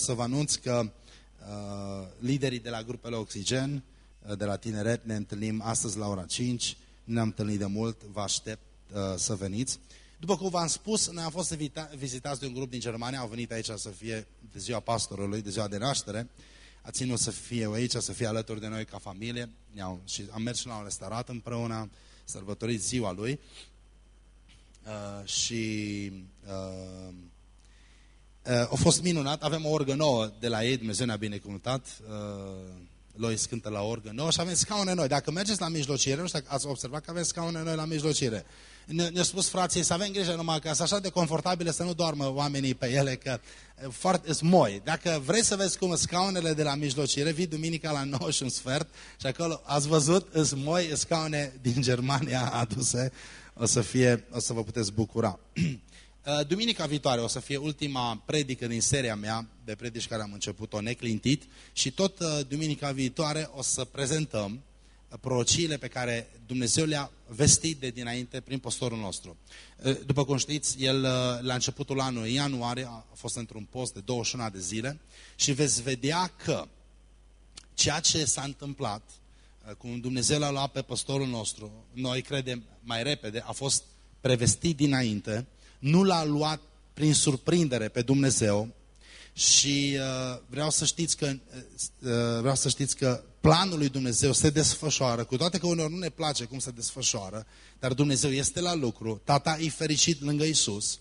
să vă anunț că uh, liderii de la grupele Oxigen, uh, de la Tineret, ne întâlnim astăzi la ora 5. Nu ne-am întâlnit de mult, vă aștept uh, să veniți. După cum v-am spus, noi am fost vizitați de un grup din Germania, au venit aici să fie de ziua pastorului, de ziua de naștere. A ținut să fie aici, să fie alături de noi ca familie. -au, și am mers și la un restaurant împreună, sărbătorit ziua lui. Uh, și uh, Uh, a fost minunat, avem o orgă nouă de la ei, Dumnezeu ne-a binecuvântat, uh, Lois cântă la orgă nouă și avem scaune noi. Dacă mergeți la mijlocire, nu știu dacă ați observat că avem scaune noi la mijlocire. Ne-a ne spus frații să avem grijă numai că sunt așa de confortabile să nu doarmă oamenii pe ele, că uh, foarte sunt moi. Dacă vreți să vezi cum scaunele de la mijlocire, vii duminica la 9 și un sfert și acolo ați văzut, sunt moi, scaune din Germania aduse, o să, fie, o să vă puteți bucura. Uh, duminica viitoare o să fie ultima predică din seria mea de predici care am început-o neclintit și tot uh, duminica viitoare o să prezentăm uh, prorociile pe care Dumnezeu le-a vestit de dinainte prin postorul nostru. După cum știți, el la începutul anului ianuarie a fost într-un post de 21 de zile și veți vedea că ceea ce s-a întâmplat, cum Dumnezeu l-a luat pe postorul nostru, noi credem mai repede, a fost prevestit dinainte nu l-a luat prin surprindere pe Dumnezeu și uh, vreau să știți că uh, uh, vreau să știți că planul lui Dumnezeu se desfășoară, cu toate că uneori nu ne place cum se desfășoară, dar Dumnezeu este la lucru, tata e fericit lângă Isus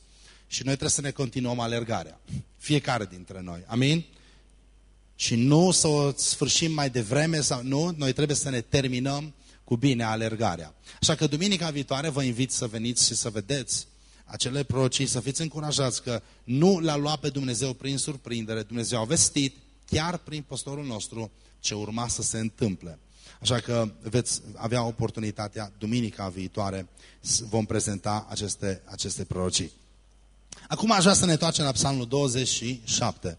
și noi trebuie să ne continuăm alergarea. Fiecare dintre noi. Amin? Și nu să o sfârșim mai devreme sau nu, noi trebuie să ne terminăm cu bine alergarea. Așa că duminica viitoare vă invit să veniți și să vedeți acele prorocii, să fiți încurajați că nu l-a luat pe Dumnezeu prin surprindere, Dumnezeu a vestit chiar prin postorul nostru ce urma să se întâmple. Așa că veți avea oportunitatea, duminica viitoare, vom prezenta aceste, aceste prorocii. Acum aș vrea să ne întoarcem la psalmul 27.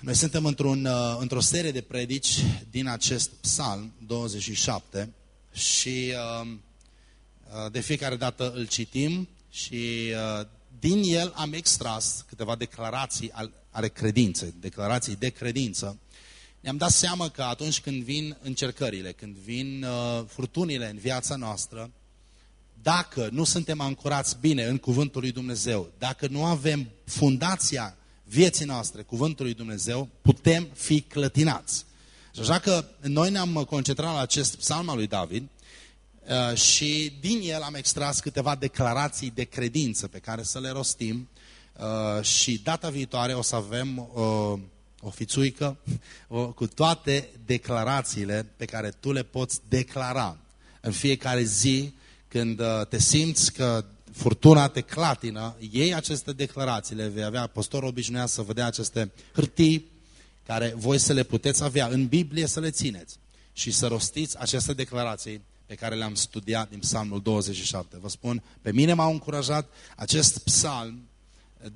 Noi suntem într-un, uh, într-o serie de predici din acest psalm 27 și uh, uh, de fiecare dată îl citim și uh, din el am extras câteva declarații ale credinței, declarații de credință. Ne-am dat seama că atunci când vin încercările, când vin uh, furtunile în viața noastră, dacă nu suntem ancorați bine în Cuvântul lui Dumnezeu, dacă nu avem fundația vieții noastre, Cuvântul lui Dumnezeu, putem fi clătinați. Și așa că noi ne-am concentrat la acest psalm al lui David, Uh, și din el am extras câteva declarații de credință pe care să le rostim. Uh, și data viitoare o să avem uh, o fițuică cu toate declarațiile pe care tu le poți declara în fiecare zi când te simți că furtuna te clatină, iei aceste declarații, le vei avea, postorul obișnuit să vă dea aceste hârtii care voi să le puteți avea în Biblie să le țineți și să rostiți aceste declarații pe care le-am studiat din psalmul 27. Vă spun, pe mine m-a încurajat acest psalm,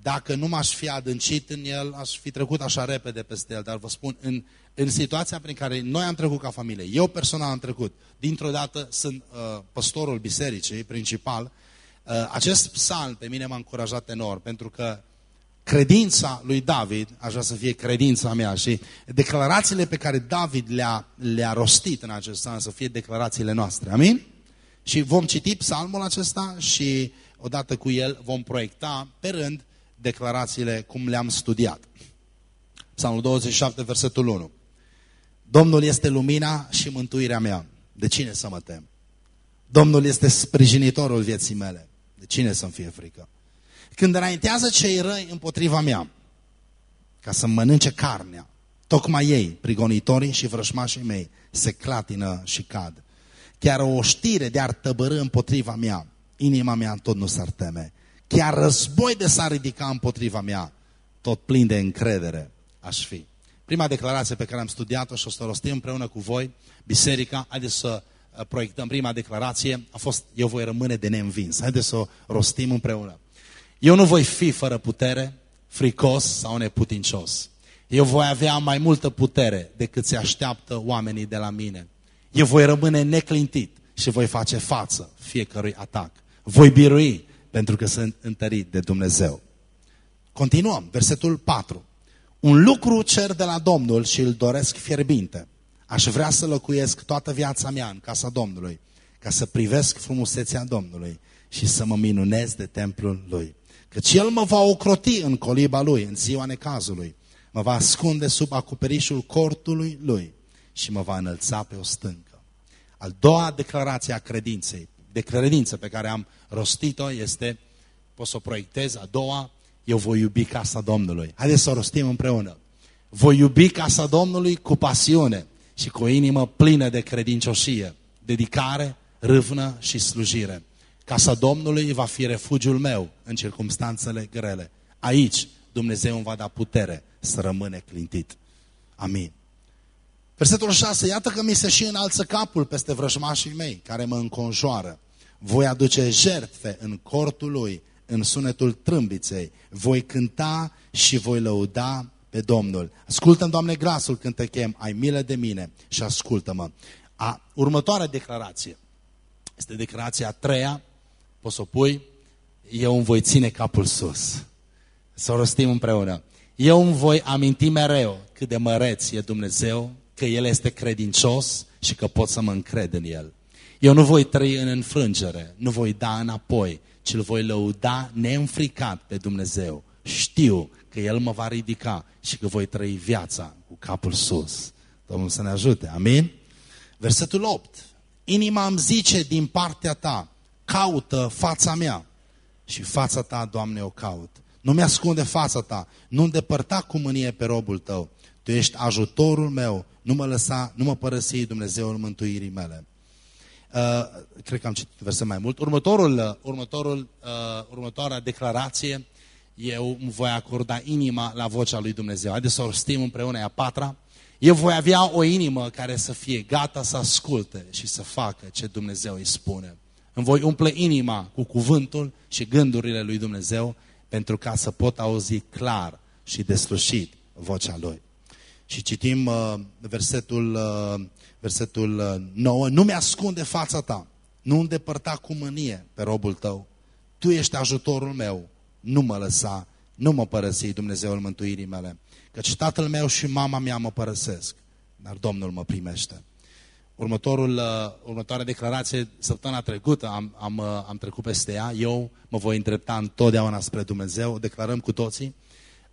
dacă nu m-aș fi adâncit în el, aș fi trecut așa repede peste el, dar vă spun, în, în situația prin care noi am trecut ca familie, eu personal am trecut, dintr-o dată sunt uh, păstorul bisericii principal, uh, acest psalm pe mine m-a încurajat enorm, pentru că credința lui David, aș vrea să fie credința mea și declarațiile pe care David le-a le, -a, rostit în acest an să fie declarațiile noastre. Amin? Și vom citi psalmul acesta și odată cu el vom proiecta pe rând declarațiile cum le-am studiat. Psalmul 27, versetul 1. Domnul este lumina și mântuirea mea. De cine să mă tem? Domnul este sprijinitorul vieții mele. De cine să-mi fie frică? Când înaintează cei răi împotriva mea, ca să mănânce carnea, tocmai ei, prigonitorii și vrășmașii mei, se clatină și cad. Chiar o știre de ar tăbărâ împotriva mea, inima mea tot nu s-ar teme. Chiar război de s-ar ridica împotriva mea, tot plin de încredere aș fi. Prima declarație pe care am studiat-o și o să o rostim împreună cu voi, biserica, haideți să uh, proiectăm prima declarație, a fost, eu voi rămâne de neînvins. Haideți să o rostim împreună. Eu nu voi fi fără putere, fricos sau neputincios. Eu voi avea mai multă putere decât se așteaptă oamenii de la mine. Eu voi rămâne neclintit și voi face față fiecărui atac. Voi birui pentru că sunt întărit de Dumnezeu. Continuăm, versetul 4. Un lucru cer de la Domnul și îl doresc fierbinte. Aș vrea să locuiesc toată viața mea în casa Domnului, ca să privesc frumusețea Domnului și să mă minunez de templul Lui. Căci El mă va ocroti în coliba Lui, în ziua necazului. Mă va ascunde sub acoperișul cortului Lui și mă va înălța pe o stâncă. Al doua declarație a credinței, de credință pe care am rostit-o este, pot să o proiectez, a doua, eu voi iubi casa Domnului. Haideți să o rostim împreună. Voi iubi casa Domnului cu pasiune și cu o inimă plină de credincioșie, dedicare, râvnă și slujire. Casa Domnului va fi refugiul meu în circumstanțele grele. Aici Dumnezeu îmi va da putere să rămâne clintit. Amin. Versetul 6. Iată că mi se și înalță capul peste vrăjmașii mei care mă înconjoară. Voi aduce jertfe în cortul lui, în sunetul trâmbiței. Voi cânta și voi lăuda pe Domnul. Ascultă-mi, Doamne, glasul când te chem, ai milă de mine și ascultă-mă. A, următoarea declarație este declarația a treia, poți să o pui, eu îmi voi ține capul sus. Să o rostim împreună. Eu îmi voi aminti mereu cât de măreț e Dumnezeu, că El este credincios și că pot să mă încred în El. Eu nu voi trăi în înfrângere, nu voi da înapoi, ci îl voi lăuda neînfricat pe Dumnezeu. Știu că El mă va ridica și că voi trăi viața cu capul sus. Domnul să ne ajute. Amin? Versetul 8. Inima îmi zice din partea ta, caută fața mea. Și fața ta, Doamne, o caut. Nu mi-ascunde fața ta, nu îndepărta cu mânie pe robul tău. Tu ești ajutorul meu, nu mă lăsa, nu mă părăsi Dumnezeul mântuirii mele. Uh, cred că am citit verset mai mult. Următorul, uh, următorul, uh, următoarea declarație, eu îmi voi acorda inima la vocea lui Dumnezeu. Haideți să o stim împreună, a patra. Eu voi avea o inimă care să fie gata să asculte și să facă ce Dumnezeu îi spune. Îmi voi umple inima cu cuvântul și gândurile lui Dumnezeu pentru ca să pot auzi clar și deslușit vocea Lui. Și citim uh, versetul, uh, versetul uh, 9. Nu mi-ascunde fața ta, nu îndepărta cu mânie pe robul tău. Tu ești ajutorul meu, nu mă lăsa, nu mă părăsi Dumnezeul mântuirii mele. Căci tatăl meu și mama mea mă părăsesc, dar Domnul mă primește. Următorul, uh, următoarea declarație, săptămâna trecută am, am, uh, am trecut peste ea, eu mă voi îndrepta întotdeauna spre Dumnezeu, declarăm cu toții,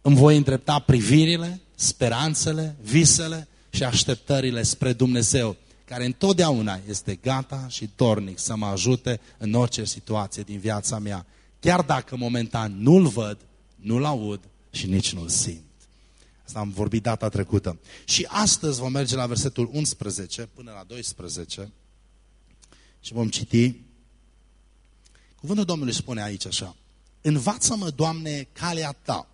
îmi voi îndrepta privirile, speranțele, visele și așteptările spre Dumnezeu, care întotdeauna este gata și dornic să mă ajute în orice situație din viața mea, chiar dacă momentan nu-L văd, nu-L aud și nici nu-L simt. Asta am vorbit data trecută. Și astăzi vom merge la versetul 11 până la 12 și vom citi. Cuvântul Domnului spune aici așa. Învață-mă, Doamne, calea Ta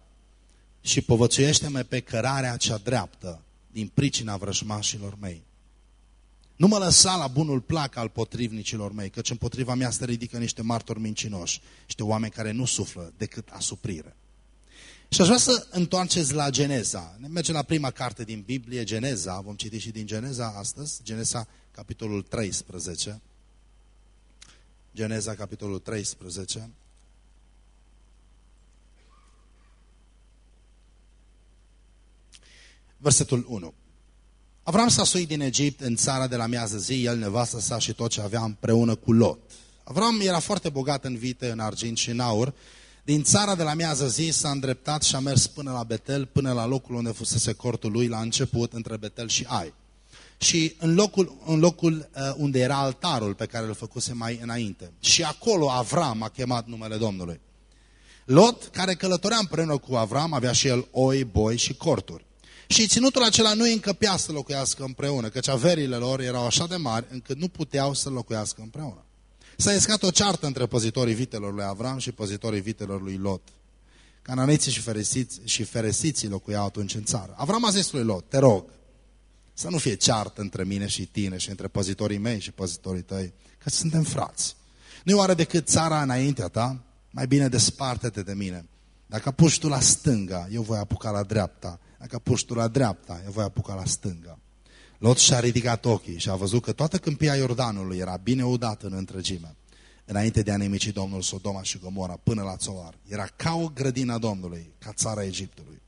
și povățuiește-mă pe cărarea cea dreaptă din pricina vrăjmașilor mei. Nu mă lăsa la bunul plac al potrivnicilor mei, căci împotriva mea se ridică niște martori mincinoși, niște oameni care nu suflă decât asuprire. Și aș vrea să întoarceți la Geneza. Ne mergem la prima carte din Biblie, Geneza. Vom citi și din Geneza astăzi. Geneza, capitolul 13. Geneza, capitolul 13. Versetul 1. Avram s-a suit din Egipt în țara de la miază zi, el, nevastă sa și tot ce avea împreună cu Lot. Avram era foarte bogat în vite, în argint și în aur din țara de la miază zi s-a îndreptat și a mers până la Betel, până la locul unde fusese cortul lui la început, între Betel și Ai. Și în locul, în locul uh, unde era altarul pe care îl făcuse mai înainte. Și acolo Avram a chemat numele Domnului. Lot, care călătorea împreună cu Avram, avea și el oi, boi și corturi. Și ținutul acela nu îi încăpea să locuiască împreună, căci averile lor erau așa de mari încât nu puteau să locuiască împreună. S-a iscat o ceartă între păzitorii vitelor lui Avram și păzitorii vitelor lui Lot. Cananiții și, feresiți, și feresiții locuiau atunci în țară. Avram a zis lui Lot, te rog, să nu fie ceartă între mine și tine și între păzitorii mei și păzitorii tăi, că suntem frați. Nu e oare decât țara înaintea ta? Mai bine desparte-te de mine. Dacă puși tu la stânga, eu voi apuca la dreapta. Dacă puși tu la dreapta, eu voi apuca la stânga. Lot și-a ridicat ochii și a văzut că toată câmpia Iordanului era bine udată în întregime. Înainte de a nemici Domnul Sodoma și Gomora până la Țoar. Era ca o grădină Domnului, ca țara Egiptului.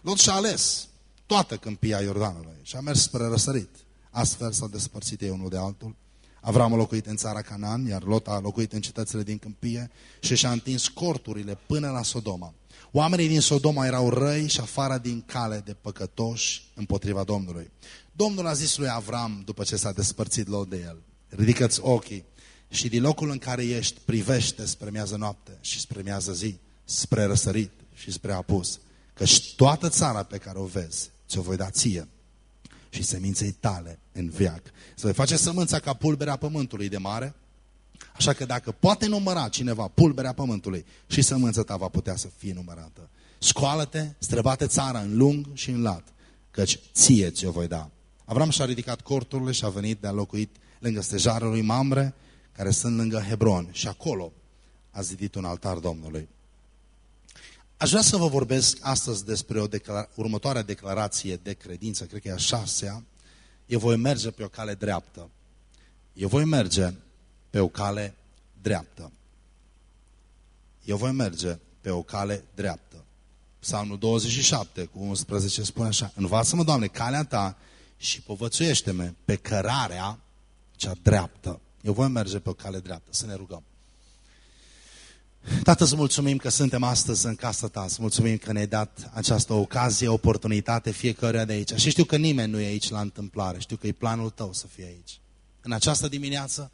Lot și-a ales toată câmpia Iordanului și a mers spre răsărit. Astfel s-au despărțit ei unul de altul. Avram a locuit în țara Canaan, iar Lot a locuit în cetățile din câmpie și și-a întins corturile până la Sodoma. Oamenii din Sodoma erau răi și afară din cale de păcătoși împotriva Domnului. Domnul a zis lui Avram, după ce s-a despărțit Lot de el, ridică-ți ochii și din locul în care ești, privește spre miază noapte și spre miază zi, spre răsărit și spre apus, căci toată țara pe care o vezi, ți-o voi da ție și seminței tale în viac. Să vei face sămânța ca pulberea pământului de mare, așa că dacă poate număra cineva pulberea pământului și sămânța ta va putea să fie numărată. Scoală-te, străbate țara în lung și în lat, căci ție ți-o voi da. Avram și-a ridicat corturile și a venit de a locuit lângă stejarul lui Mamre, care sunt lângă Hebron. Și acolo a zidit un altar Domnului. Aș vrea să vă vorbesc astăzi despre o declara următoarea declarație de credință, cred că e a șasea. Eu voi merge pe o cale dreaptă. Eu voi merge pe o cale dreaptă. Eu voi merge pe o cale dreaptă. Psalmul 27 cu 11 spune așa, Învață-mă, Doamne, calea Ta și povățuiește-mă pe cărarea cea dreaptă. Eu voi merge pe o cale dreaptă. Să ne rugăm. Tată, să mulțumim că suntem astăzi în casa ta, să mulțumim că ne-ai dat această ocazie, oportunitate fiecare de aici. Și știu că nimeni nu e aici la întâmplare, știu că e planul tău să fie aici. În această dimineață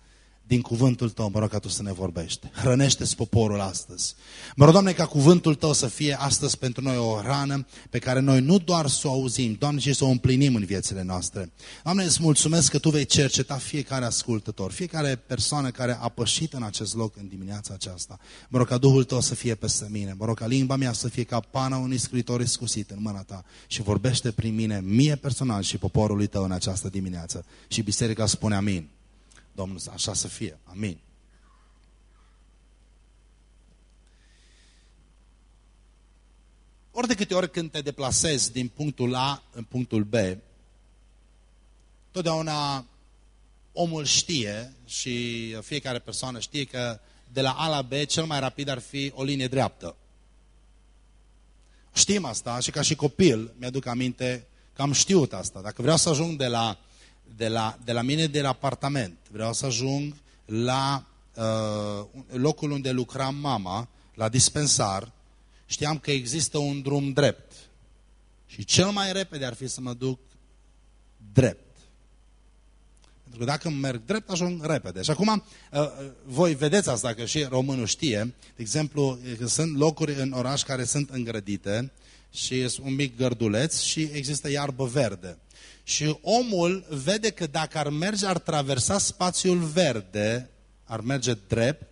din cuvântul Tău, mă rog ca Tu să ne vorbești. Hrănește-ți poporul astăzi. Mă rog, Doamne, ca cuvântul Tău să fie astăzi pentru noi o rană pe care noi nu doar să o auzim, Doamne, ci să o împlinim în viețile noastre. Doamne, îți mulțumesc că Tu vei cerceta fiecare ascultător, fiecare persoană care a pășit în acest loc în dimineața aceasta. Mă rog ca Duhul Tău să fie peste mine. Mă rog ca limba mea să fie ca pana unui scritor iscusit în mâna Ta și vorbește prin mine, mie personal și poporului Tău în această dimineață. Și biserica spune amin. Domnul așa să fie. Amin. Ori de câte ori când te deplasezi din punctul A în punctul B, totdeauna omul știe și fiecare persoană știe că de la A la B cel mai rapid ar fi o linie dreaptă. Știm asta și ca și copil mi-aduc aminte că am știut asta. Dacă vreau să ajung de la de la, de la mine de la apartament. Vreau să ajung la uh, locul unde lucra mama, la dispensar. Știam că există un drum drept. Și cel mai repede ar fi să mă duc drept. Pentru că dacă merg drept, ajung repede. Și acum, uh, uh, voi vedeți asta, că și românul știe. De exemplu, că sunt locuri în oraș care sunt îngrădite și este un mic gărduleț și există iarbă verde. Și omul vede că dacă ar merge, ar traversa spațiul verde, ar merge drept,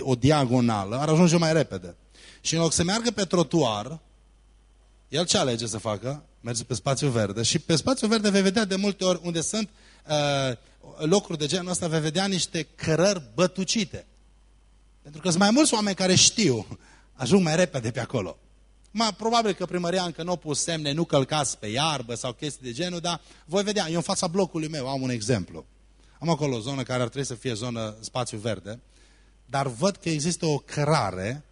o diagonală, ar ajunge mai repede. Și în loc să meargă pe trotuar, el ce alege să facă? Merge pe spațiul verde. Și pe spațiul verde vei vedea de multe ori unde sunt uh, locuri de genul ăsta, vei vedea niște cărări bătucite. Pentru că sunt mai mulți oameni care știu, ajung mai repede pe acolo. Ma, probabil că primăria încă nu a pus semne, nu călcați pe iarbă sau chestii de genul, dar voi vedea, eu în fața blocului meu am un exemplu. Am acolo o zonă care ar trebui să fie zonă spațiu verde, dar văd că există o cărare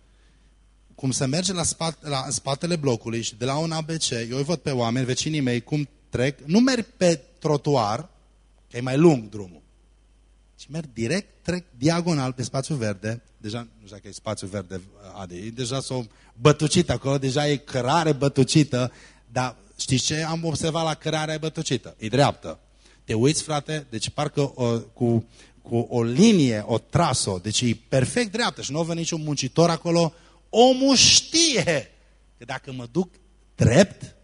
cum se merge la, spate, la spatele blocului și de la un ABC, eu îi văd pe oameni, vecinii mei, cum trec, nu merg pe trotuar, că e mai lung drumul, ci merg direct, trec diagonal pe spațiu verde, deja, nu știu dacă e spațiu verde, Adi, deja s-o bătucit acolo, deja e cărare bătucită, dar știți ce am observat la cărarea bătucită? E dreaptă. Te uiți, frate, deci parcă o, cu, cu o linie, o trasă, deci e perfect dreaptă și nu vă niciun muncitor acolo, omul știe că dacă mă duc drept,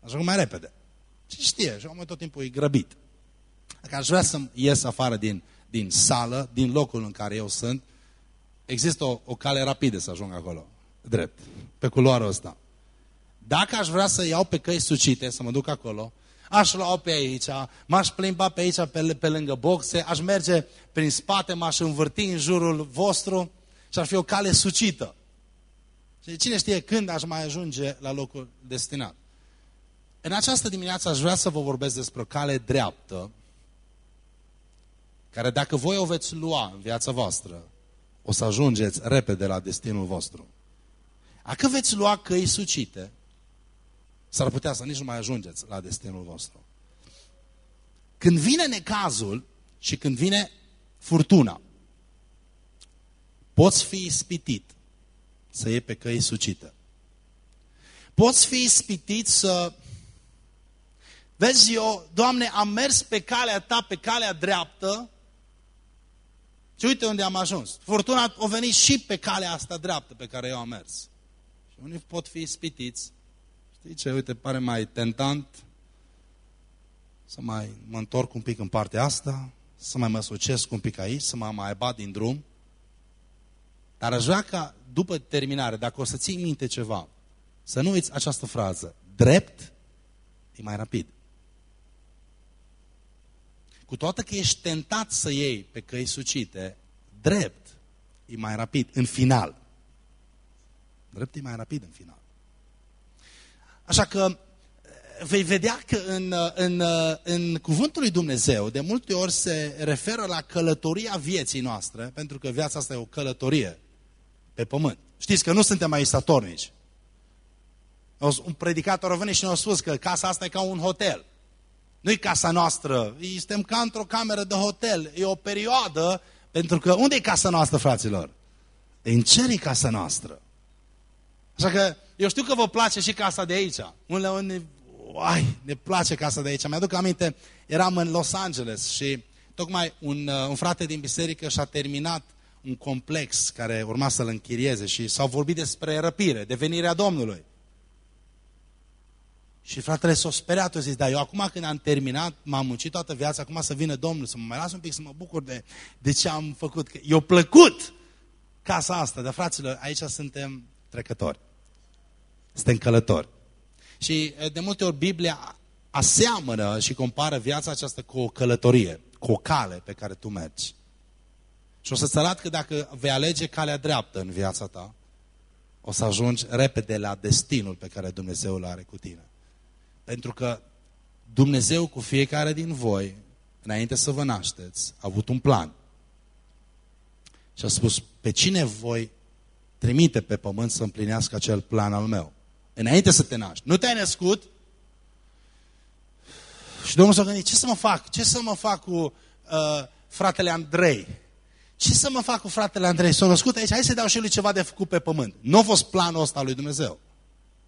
ajung mai repede. Și știe, și omul tot timpul e grăbit. Dacă aș vrea să ies afară din, din sală, din locul în care eu sunt, există o, o cale rapidă să ajung acolo drept, pe culoarul ăsta. Dacă aș vrea să iau pe căi sucite, să mă duc acolo, aș lua pe aici, m-aș plimba pe aici, pe, pe lângă boxe, aș merge prin spate, m-aș învârti în jurul vostru și ar fi o cale sucită. Și cine știe când aș mai ajunge la locul destinat. În această dimineață aș vrea să vă vorbesc despre o cale dreaptă, care dacă voi o veți lua în viața voastră, o să ajungeți repede la destinul vostru. Dacă veți lua căi sucite, S-ar putea să nici nu mai ajungeți la destinul vostru. Când vine necazul și când vine furtuna, poți fi ispitit să iei pe căi sucită. Poți fi ispitit să... Vezi, eu, Doamne, am mers pe calea Ta, pe calea dreaptă și uite unde am ajuns. Furtuna a venit și pe calea asta dreaptă pe care eu am mers. Și unii pot fi ispitiți. Știi ce? Uite, pare mai tentant să mai mă întorc un pic în partea asta, să mai mă sucesc un pic aici, să mă mai bat din drum. Dar aș vrea ca, după terminare, dacă o să ții minte ceva, să nu uiți această frază. Drept e mai rapid. Cu toate că ești tentat să iei pe căi sucite, drept e mai rapid în final. Drept e mai rapid în final. Așa că vei vedea că în, în, în cuvântul lui Dumnezeu de multe ori se referă la călătoria vieții noastre, pentru că viața asta e o călătorie pe pământ. Știți că nu suntem mai statornici. Un predicator a venit și ne-a spus că casa asta e ca un hotel. Nu-i casa noastră, suntem ca într-o cameră de hotel. E o perioadă, pentru că unde e casa noastră, fraților? În cer e casa noastră. Așa că eu știu că vă place și casa de aici. Unde, unde ai, ne place casa de aici. Mi-aduc aminte, eram în Los Angeles și tocmai un, uh, un frate din biserică și-a terminat un complex care urma să-l închirieze și s-au vorbit despre răpire, devenirea Domnului. Și fratele s-a speriat, a zis, dar eu acum când am terminat, m-am muncit toată viața, acum să vină Domnul, să mă mai las un pic, să mă bucur de, de ce am făcut. Eu plăcut casa asta, dar fraților, aici suntem trecători. Suntem călători. Și de multe ori Biblia aseamănă și compară viața aceasta cu o călătorie, cu o cale pe care tu mergi. Și o să-ți arăt că dacă vei alege calea dreaptă în viața ta, o să ajungi repede la destinul pe care Dumnezeu îl are cu tine. Pentru că Dumnezeu cu fiecare din voi, înainte să vă nașteți, a avut un plan. Și a spus, pe cine voi trimite pe pământ să împlinească acel plan al meu? Înainte să te naști. Nu te-ai născut? Și Domnul s-a gândit, ce să mă fac? Ce să mă fac cu uh, fratele Andrei? Ce să mă fac cu fratele Andrei? S-a născut aici, hai să dau și lui ceva de făcut pe pământ. Nu a fost planul ăsta lui Dumnezeu.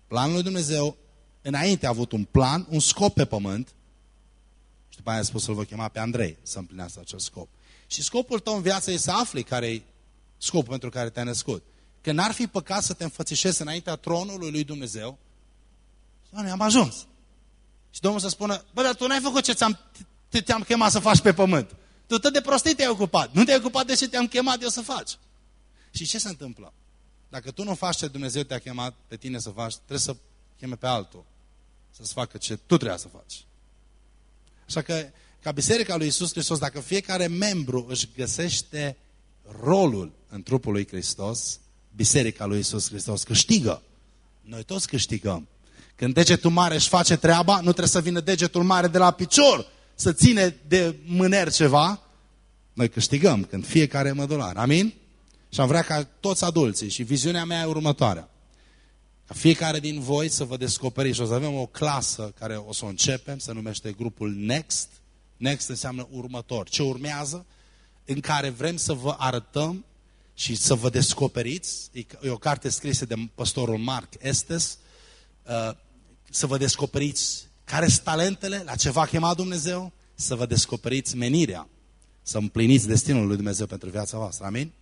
Planul lui Dumnezeu, înainte a avut un plan, un scop pe pământ. Și după aia a spus să-l voi chema pe Andrei să împlinească acel scop. Și scopul tău în viață e să afli care e scopul pentru care te-ai născut. Că n-ar fi păcat să te înfățișezi înaintea tronului lui Dumnezeu. Doamne, am ajuns. Și Domnul să spună, bă, dar tu n-ai făcut ce ți-am te, te chemat să faci pe pământ. Tu tot de prostii te-ai ocupat. Nu te-ai ocupat de ce te-am chemat eu să faci. Și ce se întâmplă? Dacă tu nu faci ce Dumnezeu te-a chemat pe tine să faci, trebuie să cheme pe altul. Să-ți facă ce tu trebuie să faci. Așa că, ca Biserica lui Isus Hristos, dacă fiecare membru își găsește rolul în trupul lui Hristos, Biserica lui Isus Hristos câștigă. Noi toți câștigăm. Când degetul mare își face treaba, nu trebuie să vină degetul mare de la picior să ține de mâner ceva. Noi câștigăm când fiecare e mădular. Amin? Și am vrea ca toți adulții și viziunea mea e următoarea. Ca fiecare din voi să vă descoperiți și o să avem o clasă care o să o începem, se numește grupul Next. Next înseamnă următor. Ce urmează? În care vrem să vă arătăm și să vă descoperiți, e o carte scrisă de pastorul Mark Estes, uh, să vă descoperiți care sunt talentele, la ce v-a chemat Dumnezeu, să vă descoperiți menirea, să împliniți destinul lui Dumnezeu pentru viața voastră. Amin?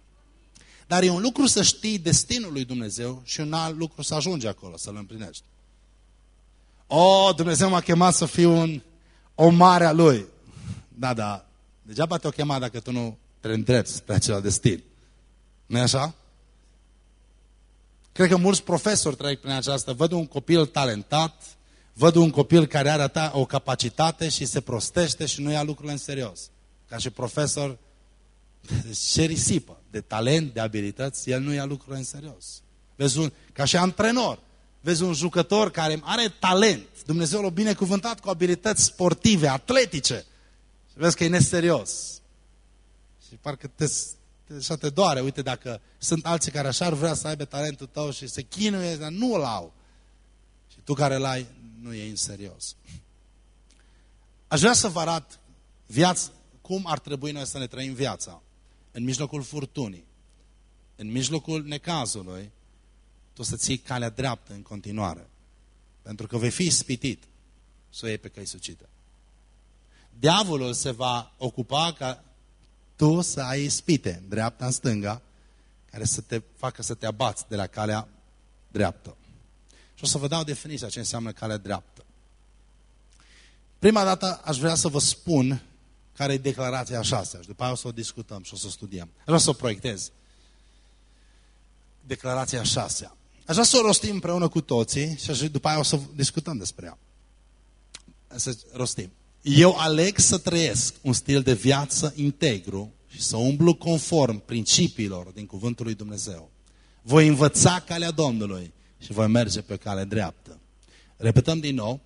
Dar e un lucru să știi destinul lui Dumnezeu și un alt lucru să ajungi acolo, să-l împlinești. O, Dumnezeu m-a chemat să fiu un, o mare a Lui. Da, da, degeaba te-o chemat dacă tu nu te îndrepți spre acela destin nu așa? Cred că mulți profesori trec prin aceasta. Văd un copil talentat, văd un copil care are o capacitate și se prostește și nu ia lucrurile în serios. Ca și profesor, ce risipă de talent, de abilități, el nu ia lucrurile în serios. Vezi un, ca și antrenor, vezi un jucător care are talent, Dumnezeu l-a binecuvântat cu abilități sportive, atletice, și vezi că e neserios. Și parcă te așa te doare. Uite, dacă sunt alții care așa ar vrea să aibă talentul tău și se chinuie, dar nu-l au. Și Tu care l-ai, nu e în serios. Aș vrea să vă arăt viața, cum ar trebui noi să ne trăim viața. În mijlocul furtunii, în mijlocul necazului, tu să ții calea dreaptă în continuare. Pentru că vei fi spitit să o iei pe căi sucite. Diavolul se va ocupa ca tu să ai spite, dreapta în stânga, care să te facă să te abați de la calea dreaptă. Și o să vă dau definiția ce înseamnă calea dreaptă. Prima dată aș vrea să vă spun care e declarația a șasea și după aia o să o discutăm și o să o studiem. Aș vrea să o proiectez. Declarația a șasea. Aș vrea să o rostim împreună cu toții și după aia o să discutăm despre ea. Să rostim. Eu aleg să trăiesc un stil de viață integru și să umblu conform principiilor din Cuvântul lui Dumnezeu. Voi învăța calea Domnului și voi merge pe cale dreaptă. Repetăm din nou.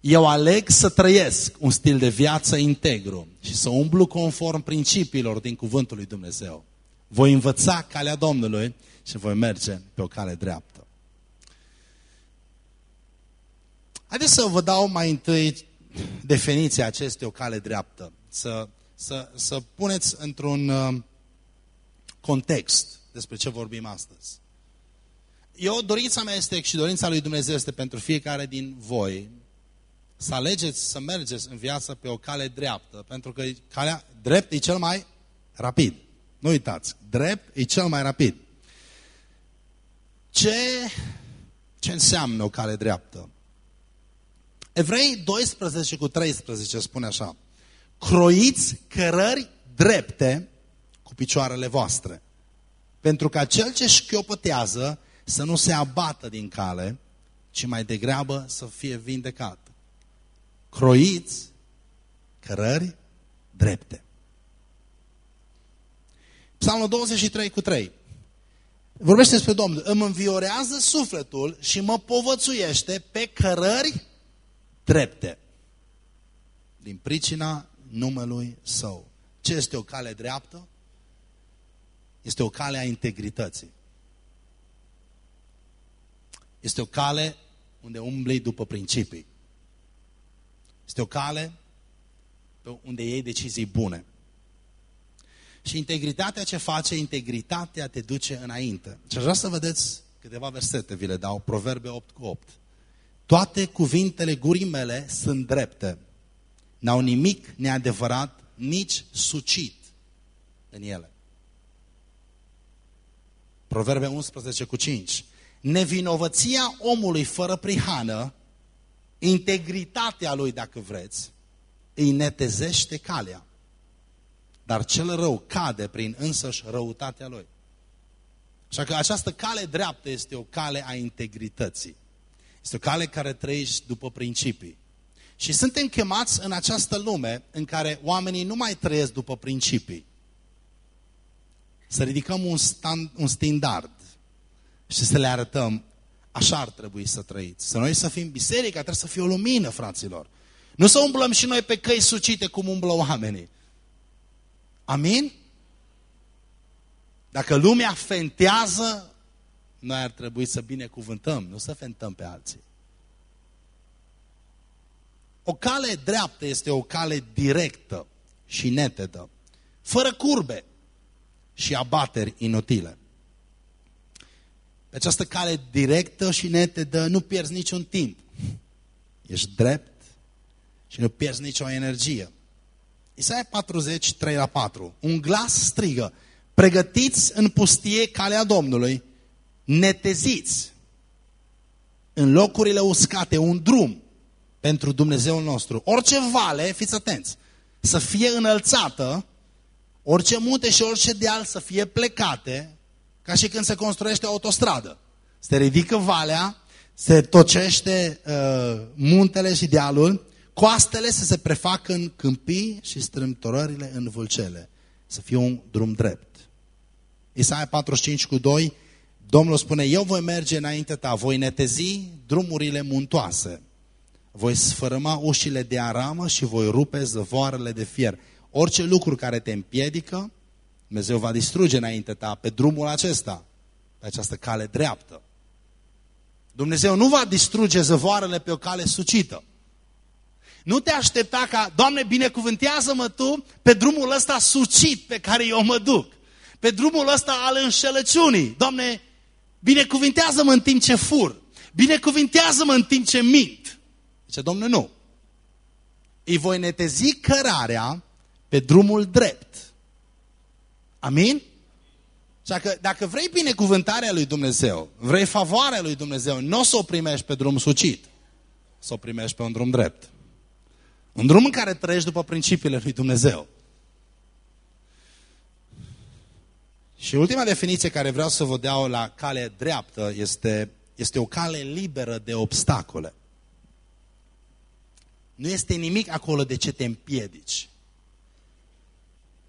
Eu aleg să trăiesc un stil de viață integru și să umblu conform principiilor din Cuvântul lui Dumnezeu. Voi învăța calea Domnului și voi merge pe o cale dreaptă. Haideți să vă dau mai întâi definiția acestei o cale dreaptă. Să, să, să puneți într-un uh, context despre ce vorbim astăzi. Eu, dorința mea este și dorința lui Dumnezeu este pentru fiecare din voi să alegeți să mergeți în viață pe o cale dreaptă, pentru că calea drept e cel mai rapid. Nu uitați, drept e cel mai rapid. Ce, ce înseamnă o cale dreaptă? Evrei 12 cu 13 spune așa. Croiți cărări drepte cu picioarele voastre, pentru ca cel ce șchiopătează să nu se abată din cale, ci mai degrabă să fie vindecat. Croiți cărări drepte. Psalmul 23 cu 3. Vorbește despre Domnul. Îmi înviorează sufletul și mă povățuiește pe cărări drepte. Din pricina numelui său. Ce este o cale dreaptă? Este o cale a integrității. Este o cale unde umbli după principii. Este o cale unde iei decizii bune. Și integritatea ce face? Integritatea te duce înainte. Și aș vrea să vedeți câteva versete, vi le dau, Proverbe 8 cu 8. Toate cuvintele gurii mele sunt drepte. N-au nimic neadevărat, nici sucit în ele. Proverbe 11 cu 5. Nevinovăția omului fără prihană, integritatea lui, dacă vreți, îi netezește calea. Dar cel rău cade prin însăși răutatea lui. Așa că această cale dreaptă este o cale a integrității. Este o cale care trăiești după principii. Și suntem chemați în această lume în care oamenii nu mai trăiesc după principii. Să ridicăm un, stand, un standard și să le arătăm așa ar trebui să trăiți. Să noi să fim biserica, trebuie să fie o lumină, fraților. Nu să umblăm și noi pe căi sucite cum umblă oamenii. Amin? Dacă lumea fentează, noi ar trebui să binecuvântăm, nu să fentăm pe alții. O cale dreaptă este o cale directă și netedă, fără curbe și abateri inutile. Pe această cale directă și netedă nu pierzi niciun timp. Ești drept și nu pierzi nicio energie. Isaia 40, 3 la 4. Un glas strigă, pregătiți în pustie calea Domnului, neteziți în locurile uscate un drum pentru Dumnezeul nostru. Orice vale, fiți atenți, să fie înălțată, orice munte și orice deal să fie plecate, ca și când se construiește o autostradă. Se ridică valea, se tocește uh, muntele și dealul, coastele să se prefacă în câmpii și strâmtorările în vâlcele. Să fie un drum drept. Isaia 45 cu 2, Domnul spune, eu voi merge înainte ta, voi netezi drumurile muntoase, voi sfărâma ușile de aramă și voi rupe zăvoarele de fier. Orice lucru care te împiedică, Dumnezeu va distruge înainte ta pe drumul acesta, pe această cale dreaptă. Dumnezeu nu va distruge zăvoarele pe o cale sucită. Nu te aștepta ca, Doamne, binecuvântează-mă Tu pe drumul ăsta sucit pe care eu mă duc. Pe drumul ăsta al înșelăciunii. Doamne, binecuvântează-mă în timp ce fur. Binecuvântează-mă în timp ce mint. Zice, Domnule, nu. Îi voi netezi cărarea pe drumul drept. Amin? Așa că dacă vrei binecuvântarea lui Dumnezeu, vrei favoarea lui Dumnezeu, nu o să o primești pe drum sucit, să o primești pe un drum drept. Un drum în care trăiești după principiile lui Dumnezeu. Și ultima definiție care vreau să vă dau la cale dreaptă este, este o cale liberă de obstacole. Nu este nimic acolo de ce te împiedici.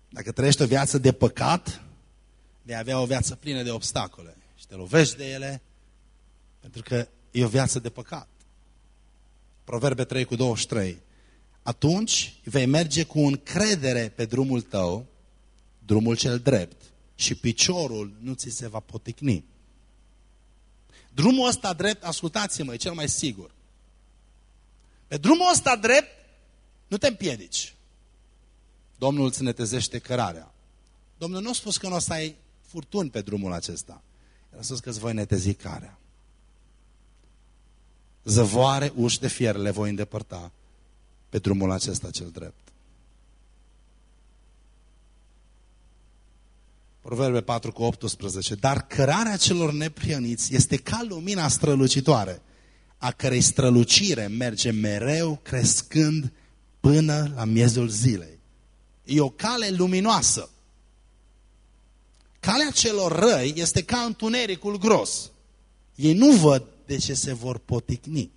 Dacă trăiești o viață de păcat, de a avea o viață plină de obstacole și te lovești de ele, pentru că e o viață de păcat. Proverbe 3 cu 23. Atunci vei merge cu încredere pe drumul tău, drumul cel drept, și piciorul nu ți se va poticni. Drumul ăsta drept, ascultați-mă, e cel mai sigur. Pe drumul ăsta drept, nu te împiedici. Domnul îți netezește cărarea. Domnul nu a spus că nu o să ai furtuni pe drumul acesta. El a spus că îți voi netezi carea. Zăvoare, uși de fier le voi îndepărta pe drumul acesta cel drept. Proverbe 4 cu 18. Dar cărarea celor neprioniți este ca lumina strălucitoare, a cărei strălucire merge mereu crescând până la miezul zilei. E o cale luminoasă. Calea celor răi este ca întunericul gros. Ei nu văd de ce se vor poticni.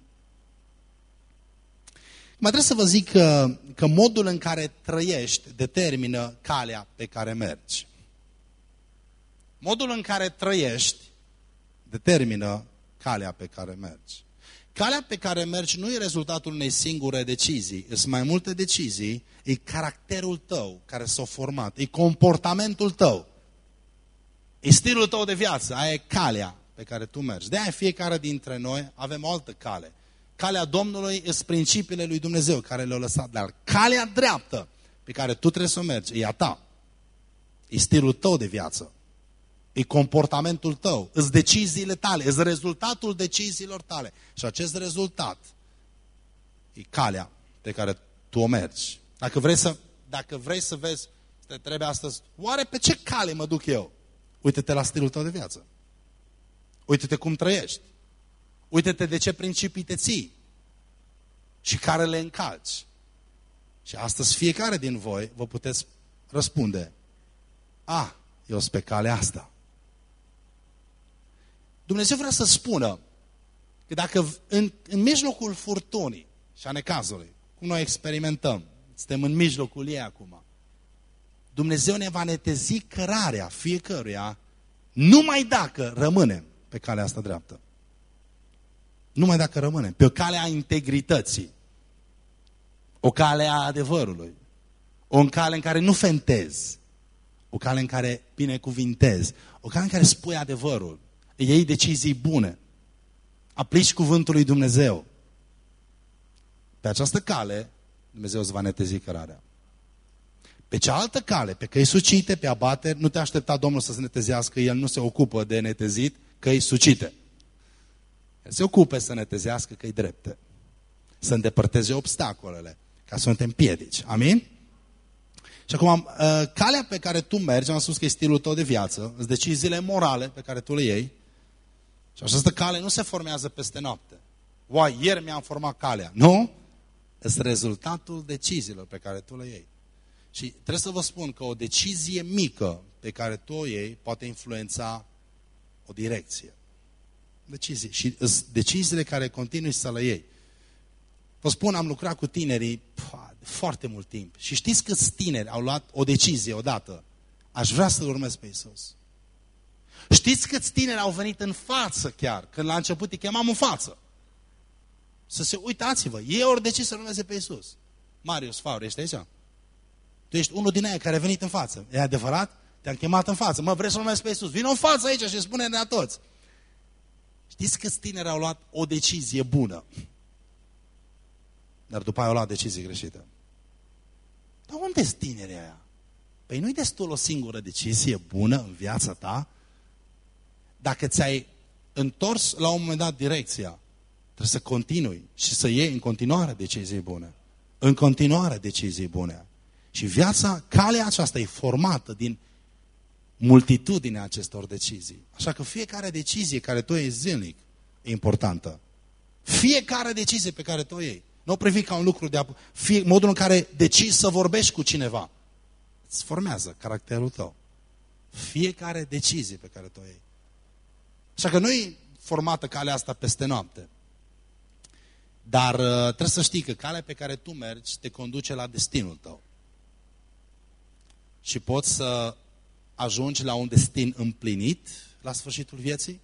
Mă trebuie să vă zic că, că modul în care trăiești determină calea pe care mergi. Modul în care trăiești determină calea pe care mergi. Calea pe care mergi nu e rezultatul unei singure decizii, sunt mai multe decizii, e caracterul tău care s-a format, e comportamentul tău, e stilul tău de viață, aia e calea pe care tu mergi. De-aia fiecare dintre noi avem o altă cale. Calea Domnului sunt principiile lui Dumnezeu care le-au lăsat, dar calea dreaptă pe care tu trebuie să o mergi e a ta. E stilul tău de viață. E comportamentul tău, îți deciziile tale, îți rezultatul deciziilor tale. Și acest rezultat e calea pe care tu o mergi. Dacă vrei să, dacă vrei să vezi, te trebuie astăzi, oare pe ce cale mă duc eu? Uite-te la stilul tău de viață. Uite-te cum trăiești. Uite-te de ce principii te ții și care le încalci. Și astăzi fiecare din voi vă puteți răspunde, a, eu sunt pe calea asta. Dumnezeu vrea să spună că dacă în, în mijlocul furtunii și a necazului, cum noi experimentăm, suntem în mijlocul ei acum, Dumnezeu ne va netezi cărarea fiecăruia numai dacă rămânem pe calea asta dreaptă. Numai dacă rămânem pe o cale a integrității, o cale a adevărului, o cale în care nu fentezi, o cale în care binecuvintezi, o cale în care spui adevărul, iei decizii bune, aplici cuvântul lui Dumnezeu. Pe această cale, Dumnezeu îți va netezi cărarea. Pe cealaltă cale, pe căi sucite, pe abateri, nu te aștepta Domnul să se netezească, El nu se ocupă de netezit căi sucite. El se ocupe să netezească căi drepte, să îndepărteze obstacolele, ca să nu te împiedici. Amin? Și acum, uh, calea pe care tu mergi, am spus că e stilul tău de viață, sunt deciziile morale pe care tu le iei, și această cale nu se formează peste noapte. Oai, ieri mi-am format calea. Nu? Este rezultatul deciziilor pe care tu le iei. Și trebuie să vă spun că o decizie mică pe care tu o iei poate influența o direcție. Decizie. Și deciziile care continui să le iei. Vă spun, am lucrat cu tinerii pă, de foarte mult timp. Și știți câți tineri au luat o decizie odată? Aș vrea să-L urmez pe Isus. Știți câți tineri au venit în față chiar, când la început îi chemam în față. Să se uitați-vă, ei ori decis să urmeze pe Iisus. Marius Faur, ești aici? Tu ești unul din ei care a venit în față. E adevărat? Te-am chemat în față. Mă, vreți să urmezi pe Iisus? Vino în față aici și spune-ne a toți. Știți câți tineri au luat o decizie bună, dar după aia au luat decizie greșită. Dar unde sunt tinerii aia? Păi nu-i destul o singură decizie bună în viața ta? Dacă ți-ai întors la un moment dat direcția, trebuie să continui și să iei în continuare decizii bune. În continuare decizii bune. Și viața, calea aceasta e formată din multitudinea acestor decizii. Așa că fiecare decizie care tu iei zilnic e importantă. Fiecare decizie pe care tu o iei. Nu o privi ca un lucru de... Fie, modul în care decizi să vorbești cu cineva. Îți formează caracterul tău. Fiecare decizie pe care tu o iei. Așa că nu e formată calea asta peste noapte. Dar uh, trebuie să știi că calea pe care tu mergi te conduce la destinul tău. Și poți să ajungi la un destin împlinit la sfârșitul vieții,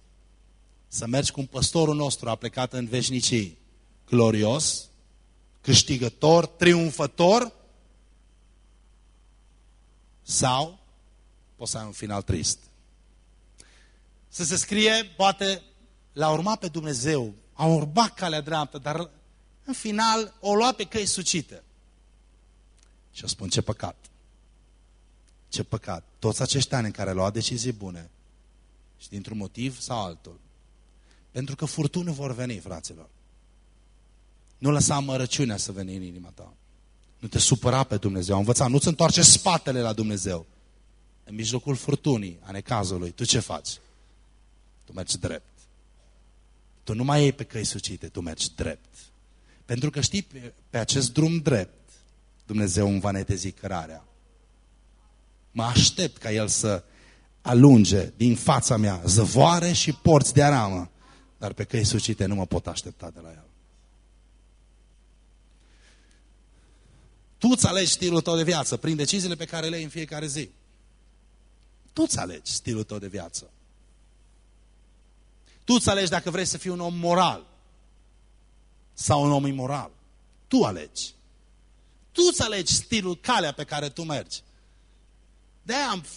să mergi cum păstorul nostru a plecat în veșnicii glorios, câștigător, triumfător, sau poți să ai un final trist. Să se scrie, poate, l-a urmat pe Dumnezeu, a urmat calea dreaptă, dar în final o lua pe căi sucite. Și o spun, ce păcat. Ce păcat. Toți acești ani în care luat decizii bune și dintr-un motiv sau altul. Pentru că furtuni vor veni, fraților. Nu lăsa mărăciunea să veni în inima ta. Nu te supăra pe Dumnezeu. Am învățat, nu-ți întoarce spatele la Dumnezeu. În mijlocul furtunii, a necazului, tu ce faci? Tu mergi drept. Tu nu mai iei pe căi sucite, tu mergi drept. Pentru că știi, pe, pe acest drum drept, Dumnezeu îmi va netezi cărarea. Mă aștept ca El să alunge din fața mea zăvoare și porți de aramă, dar pe căi sucite nu mă pot aștepta de la El. Tu îți alegi stilul tău de viață prin deciziile pe care le ai în fiecare zi. Tu îți alegi stilul tău de viață. Tu îți alegi dacă vrei să fii un om moral sau un om imoral. Tu alegi. Tu îți alegi stilul, calea pe care tu mergi. de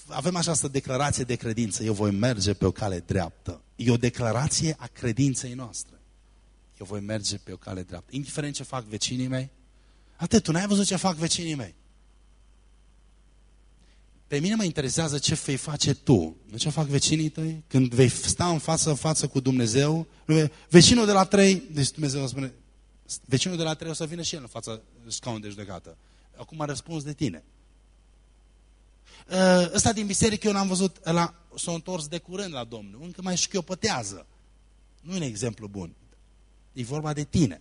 avem această declarație de credință. Eu voi merge pe o cale dreaptă. E o declarație a credinței noastre. Eu voi merge pe o cale dreaptă. Indiferent ce fac vecinii mei, Atât, tu n-ai văzut ce fac vecinii mei. Pe mine mă interesează ce vei face tu, nu ce fac vecinii tăi. Când vei sta în față în față cu Dumnezeu, vecinul de la trei, deci Dumnezeu spune, vecinul de la trei o să vină și el în fața scaunului de judecată. Acum a răspuns de tine. Ă, ăsta din biserică eu l-am văzut, s-a întors de curând la Domnul, încă mai șchiopătează. Nu e un exemplu bun. E vorba de tine.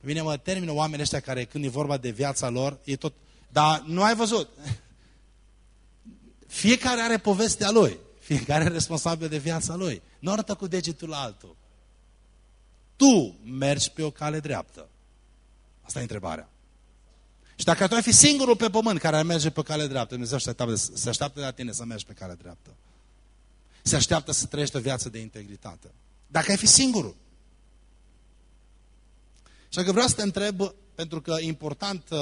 Pe mine mă termină oamenii ăștia care când e vorba de viața lor, e tot... Dar nu ai văzut. Fiecare are povestea lui. Fiecare e responsabil de viața lui. Nu arătă cu degetul la altul. Tu mergi pe o cale dreaptă. Asta e întrebarea. Și dacă tu ai fi singurul pe pământ care ar merge pe o cale dreaptă, Dumnezeu se așteaptă, se așteaptă de la tine să mergi pe cale dreaptă. Se așteaptă să trăiești o viață de integritate. Dacă ai fi singurul. Și că vreau să te întreb, pentru că e important uh,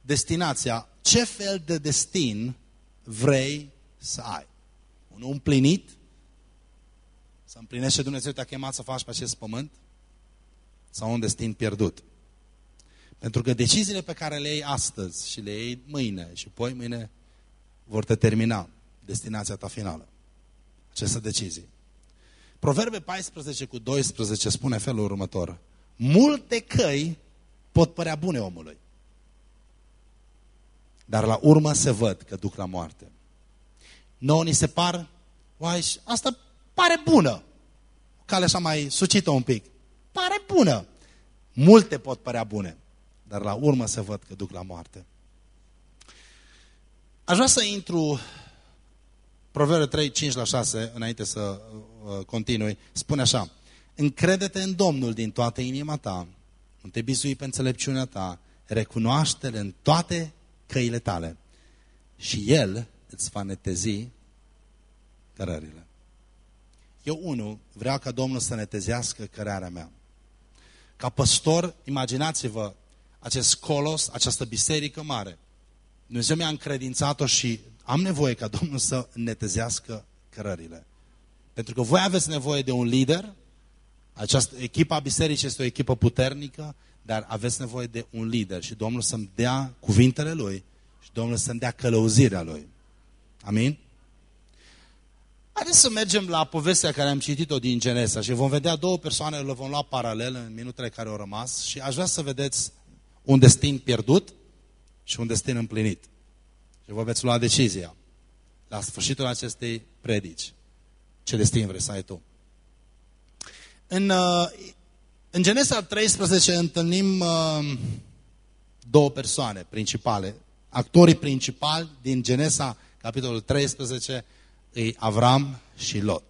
destinația, ce fel de destin vrei să ai? Unul împlinit? Să împlinești ce Dumnezeu te-a chemat să faci pe acest pământ? Sau un destin pierdut? Pentru că deciziile pe care le iei astăzi și le iei mâine și poi mâine vor determina destinația ta finală. Aceste decizii. Proverbe 14 cu 12 spune felul următor multe căi pot părea bune omului. Dar la urmă se văd că duc la moarte. Nouă ni se par, uai, asta pare bună. Cale așa mai sucită un pic. Pare bună. Multe pot părea bune, dar la urmă se văd că duc la moarte. Aș vrea să intru Proverbe 3, 5 la 6, înainte să uh, continui, spune așa. Încrede-te în Domnul din toată inima ta, nu te bizui pe înțelepciunea ta, recunoaște-le în toate căile tale și El îți va netezi cărările. Eu, unul, vreau ca Domnul să netezească cărarea mea. Ca păstor, imaginați-vă acest colos, această biserică mare. Dumnezeu mi-a încredințat-o și am nevoie ca Domnul să netezească cărările. Pentru că voi aveți nevoie de un lider, această echipa bisericii este o echipă puternică, dar aveți nevoie de un lider și Domnul să-mi dea cuvintele Lui și Domnul să-mi dea călăuzirea Lui. Amin? Haideți să mergem la povestea care am citit-o din Genesa și vom vedea două persoane, le vom lua paralel în minutele care au rămas și aș vrea să vedeți un destin pierdut și un destin împlinit. Și vă veți lua decizia la sfârșitul acestei predici. Ce destin vrei să ai tu? În, uh, în Genesa 13 întâlnim uh, două persoane principale. Actorii principali din Genesa, capitolul 13, e Avram și Lot.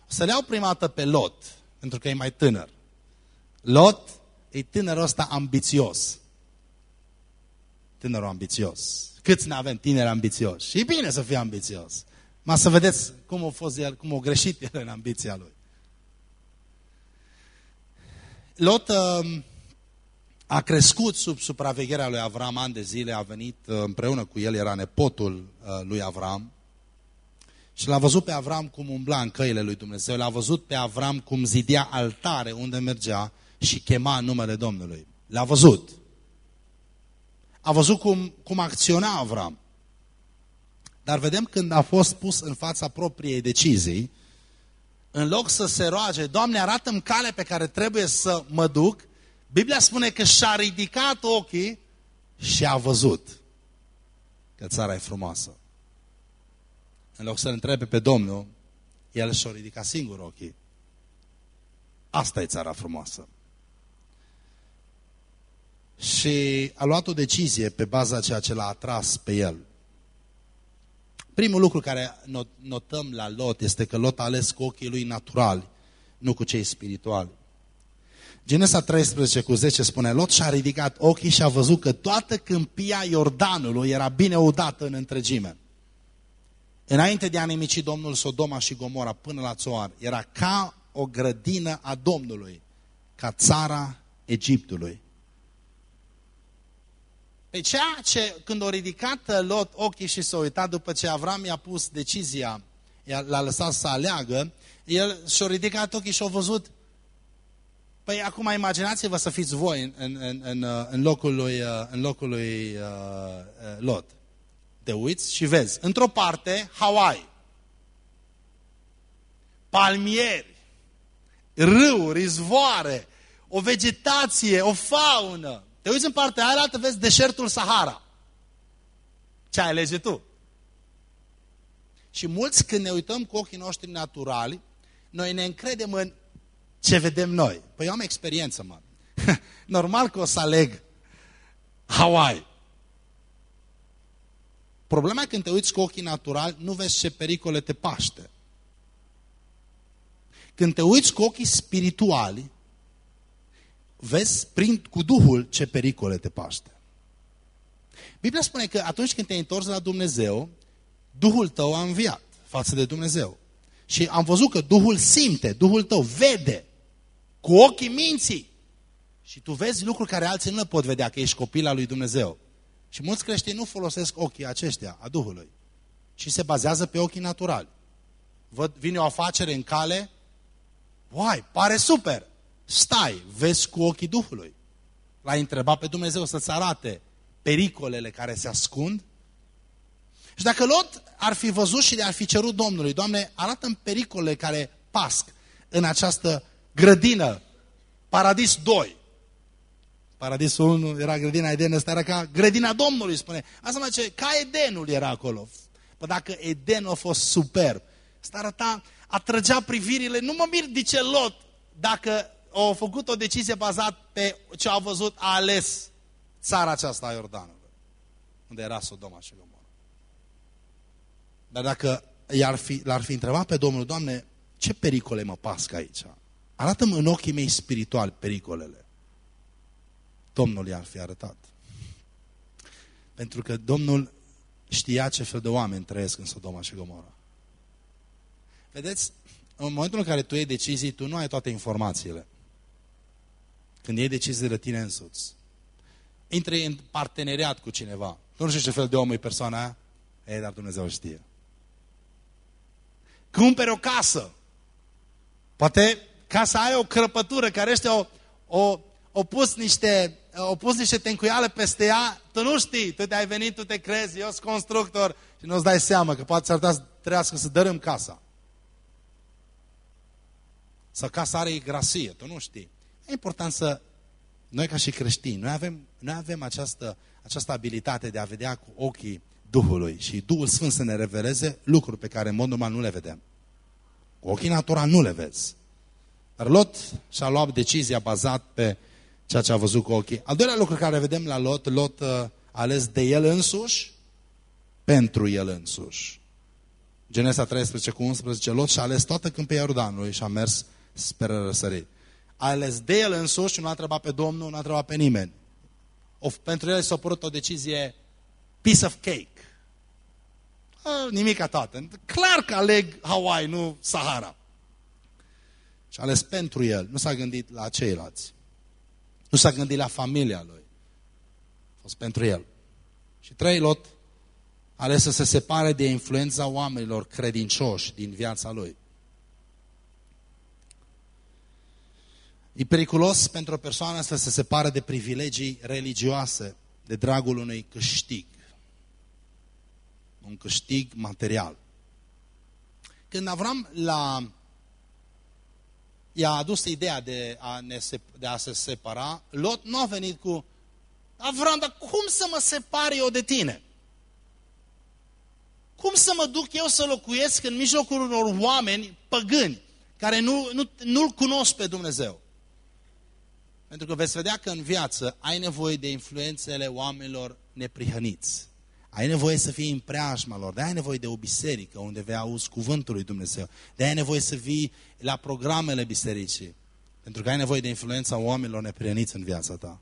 O să le iau prima dată pe Lot, pentru că e mai tânăr. Lot e tânărul ăsta ambițios. Tânărul ambițios. Câți ne avem tineri ambițioși? Și e bine să fii ambițios. Ma să vedeți cum a fost el, cum a greșit el în ambiția lui. Lot uh, a crescut sub supravegherea lui Avram ani de zile, a venit uh, împreună cu el, era nepotul uh, lui Avram. Și l-a văzut pe Avram cum umbla în căile lui Dumnezeu, l-a văzut pe Avram cum zidea altare unde mergea și chema numele Domnului. L-a văzut. A văzut cum, cum acționa Avram. Dar vedem când a fost pus în fața propriei decizii, în loc să se roage, Doamne, arată-mi cale pe care trebuie să mă duc, Biblia spune că și-a ridicat ochii și a văzut că țara e frumoasă. În loc să-L întrebe pe Domnul, el și-a ridicat singur ochii. Asta e țara frumoasă. Și a luat o decizie pe baza ceea ce l-a atras pe el. Primul lucru care notăm la Lot este că Lot a ales cu ochii lui naturali, nu cu cei spirituali. Genesa 13 cu 10 spune, Lot și-a ridicat ochii și a văzut că toată câmpia Iordanului era bine udată în întregime. Înainte de a nimici Domnul Sodoma și Gomora până la Țoar, era ca o grădină a Domnului, ca țara Egiptului. Pe ceea ce, când a ridicat Lot ochii și s-a uitat după ce Avram i-a pus decizia, l-a lăsat să aleagă, el și-a ridicat ochii și a văzut Păi acum imaginați-vă să fiți voi în, în, în, în locul lui, în locul lui uh, uh, Lot. Te uiți și vezi, într-o parte, Hawaii. Palmieri, râuri, izvoare, o vegetație, o faună, te uiți în partea aia, altă vezi deșertul Sahara. Ce ai alege tu? Și mulți când ne uităm cu ochii noștri naturali, noi ne încredem în ce vedem noi. Păi eu am experiență, mă. Normal că o să aleg Hawaii. Problema e când te uiți cu ochii naturali, nu vezi ce pericole te paște. Când te uiți cu ochii spirituali, vezi prin, cu Duhul ce pericole te paște. Biblia spune că atunci când te-ai întors la Dumnezeu, Duhul tău a înviat față de Dumnezeu. Și am văzut că Duhul simte, Duhul tău vede cu ochii minții. Și tu vezi lucruri care alții nu le pot vedea, că ești copil al lui Dumnezeu. Și mulți creștini nu folosesc ochii aceștia, a Duhului, ci se bazează pe ochii naturali. Văd, vine o afacere în cale, uai, pare super, Stai, vezi cu ochii Duhului. L-ai întrebat pe Dumnezeu să-ți arate pericolele care se ascund? Și dacă Lot ar fi văzut și le-ar fi cerut Domnului, Doamne, arată-mi pericolele care pasc în această grădină, Paradis 2. Paradisul 1 era grădina Eden, ăsta era ca grădina Domnului, spune. Asta mă ce, ca Edenul era acolo. Păi dacă Edenul a fost superb, asta arăta, atrăgea privirile, nu mă mir de ce Lot, dacă au făcut o decizie bazat pe ce au văzut, a ales țara aceasta a Iordanului, unde era Sodoma și Gomorra. Dar dacă l-ar fi, fi întrebat pe Domnul, Doamne, ce pericole mă pasc aici? Arată-mi în ochii mei spirituali pericolele. Domnul i-ar fi arătat. Pentru că Domnul știa ce fel de oameni trăiesc în Sodoma și Gomorra. Vedeți, în momentul în care tu iei decizii, tu nu ai toate informațiile. Când iei decizii de tine însuți. Intri în parteneriat cu cineva. Tu nu știi ce fel de om e persoana aia? Ei, dar Dumnezeu știe. Cumperi o casă. Poate casa ai o crăpătură care ăștia o, o, o pus niște au pus niște tencuiale peste ea, tu nu știi, tu te-ai venit, tu te crezi, eu sunt constructor și nu-ți dai seama că poate s-ar putea să trească să dărâm casa. Sau casa are grasie, tu nu știi. E important să, noi ca și creștini, noi avem, noi avem această, această abilitate de a vedea cu ochii Duhului și Duhul Sfânt să ne reveleze lucruri pe care în mod normal nu le vedem. Cu ochii natura nu le vezi. Dar Lot și-a luat decizia bazat pe ceea ce a văzut cu ochii. Al doilea lucru care vedem la Lot, Lot uh, a ales de el însuși pentru el însuși. Genesa 13 cu 11, Lot și-a ales toată câmpia Iordanului și a mers spre răsărit. A ales de el însuși și nu a întrebat pe Domnul, nu a întrebat pe nimeni. O, pentru el s-a părut o decizie piece of cake. A, nimica toată. Clar că aleg Hawaii, nu Sahara. Și a ales pentru el. Nu s-a gândit la ceilalți. Nu s-a gândit la familia lui. A fost pentru el. Și trei, Lot a ales să se separe de influența oamenilor credincioși din viața lui. E periculos pentru o persoană să se separe de privilegii religioase, de dragul unui câștig. Un câștig material. Când Avram la i-a adus ideea de a, ne, de a se separa, Lot nu a venit cu Avram, dar cum să mă separ eu de tine? Cum să mă duc eu să locuiesc în mijlocul unor oameni păgâni care nu, nu, nu-L cunosc pe Dumnezeu? Pentru că veți vedea că în viață ai nevoie de influențele oamenilor neprihăniți. Ai nevoie să fii în preajma lor, de ai nevoie de o biserică unde vei auzi cuvântul lui Dumnezeu. De ai nevoie să vii la programele bisericii. Pentru că ai nevoie de influența oamenilor neprieniți în viața ta.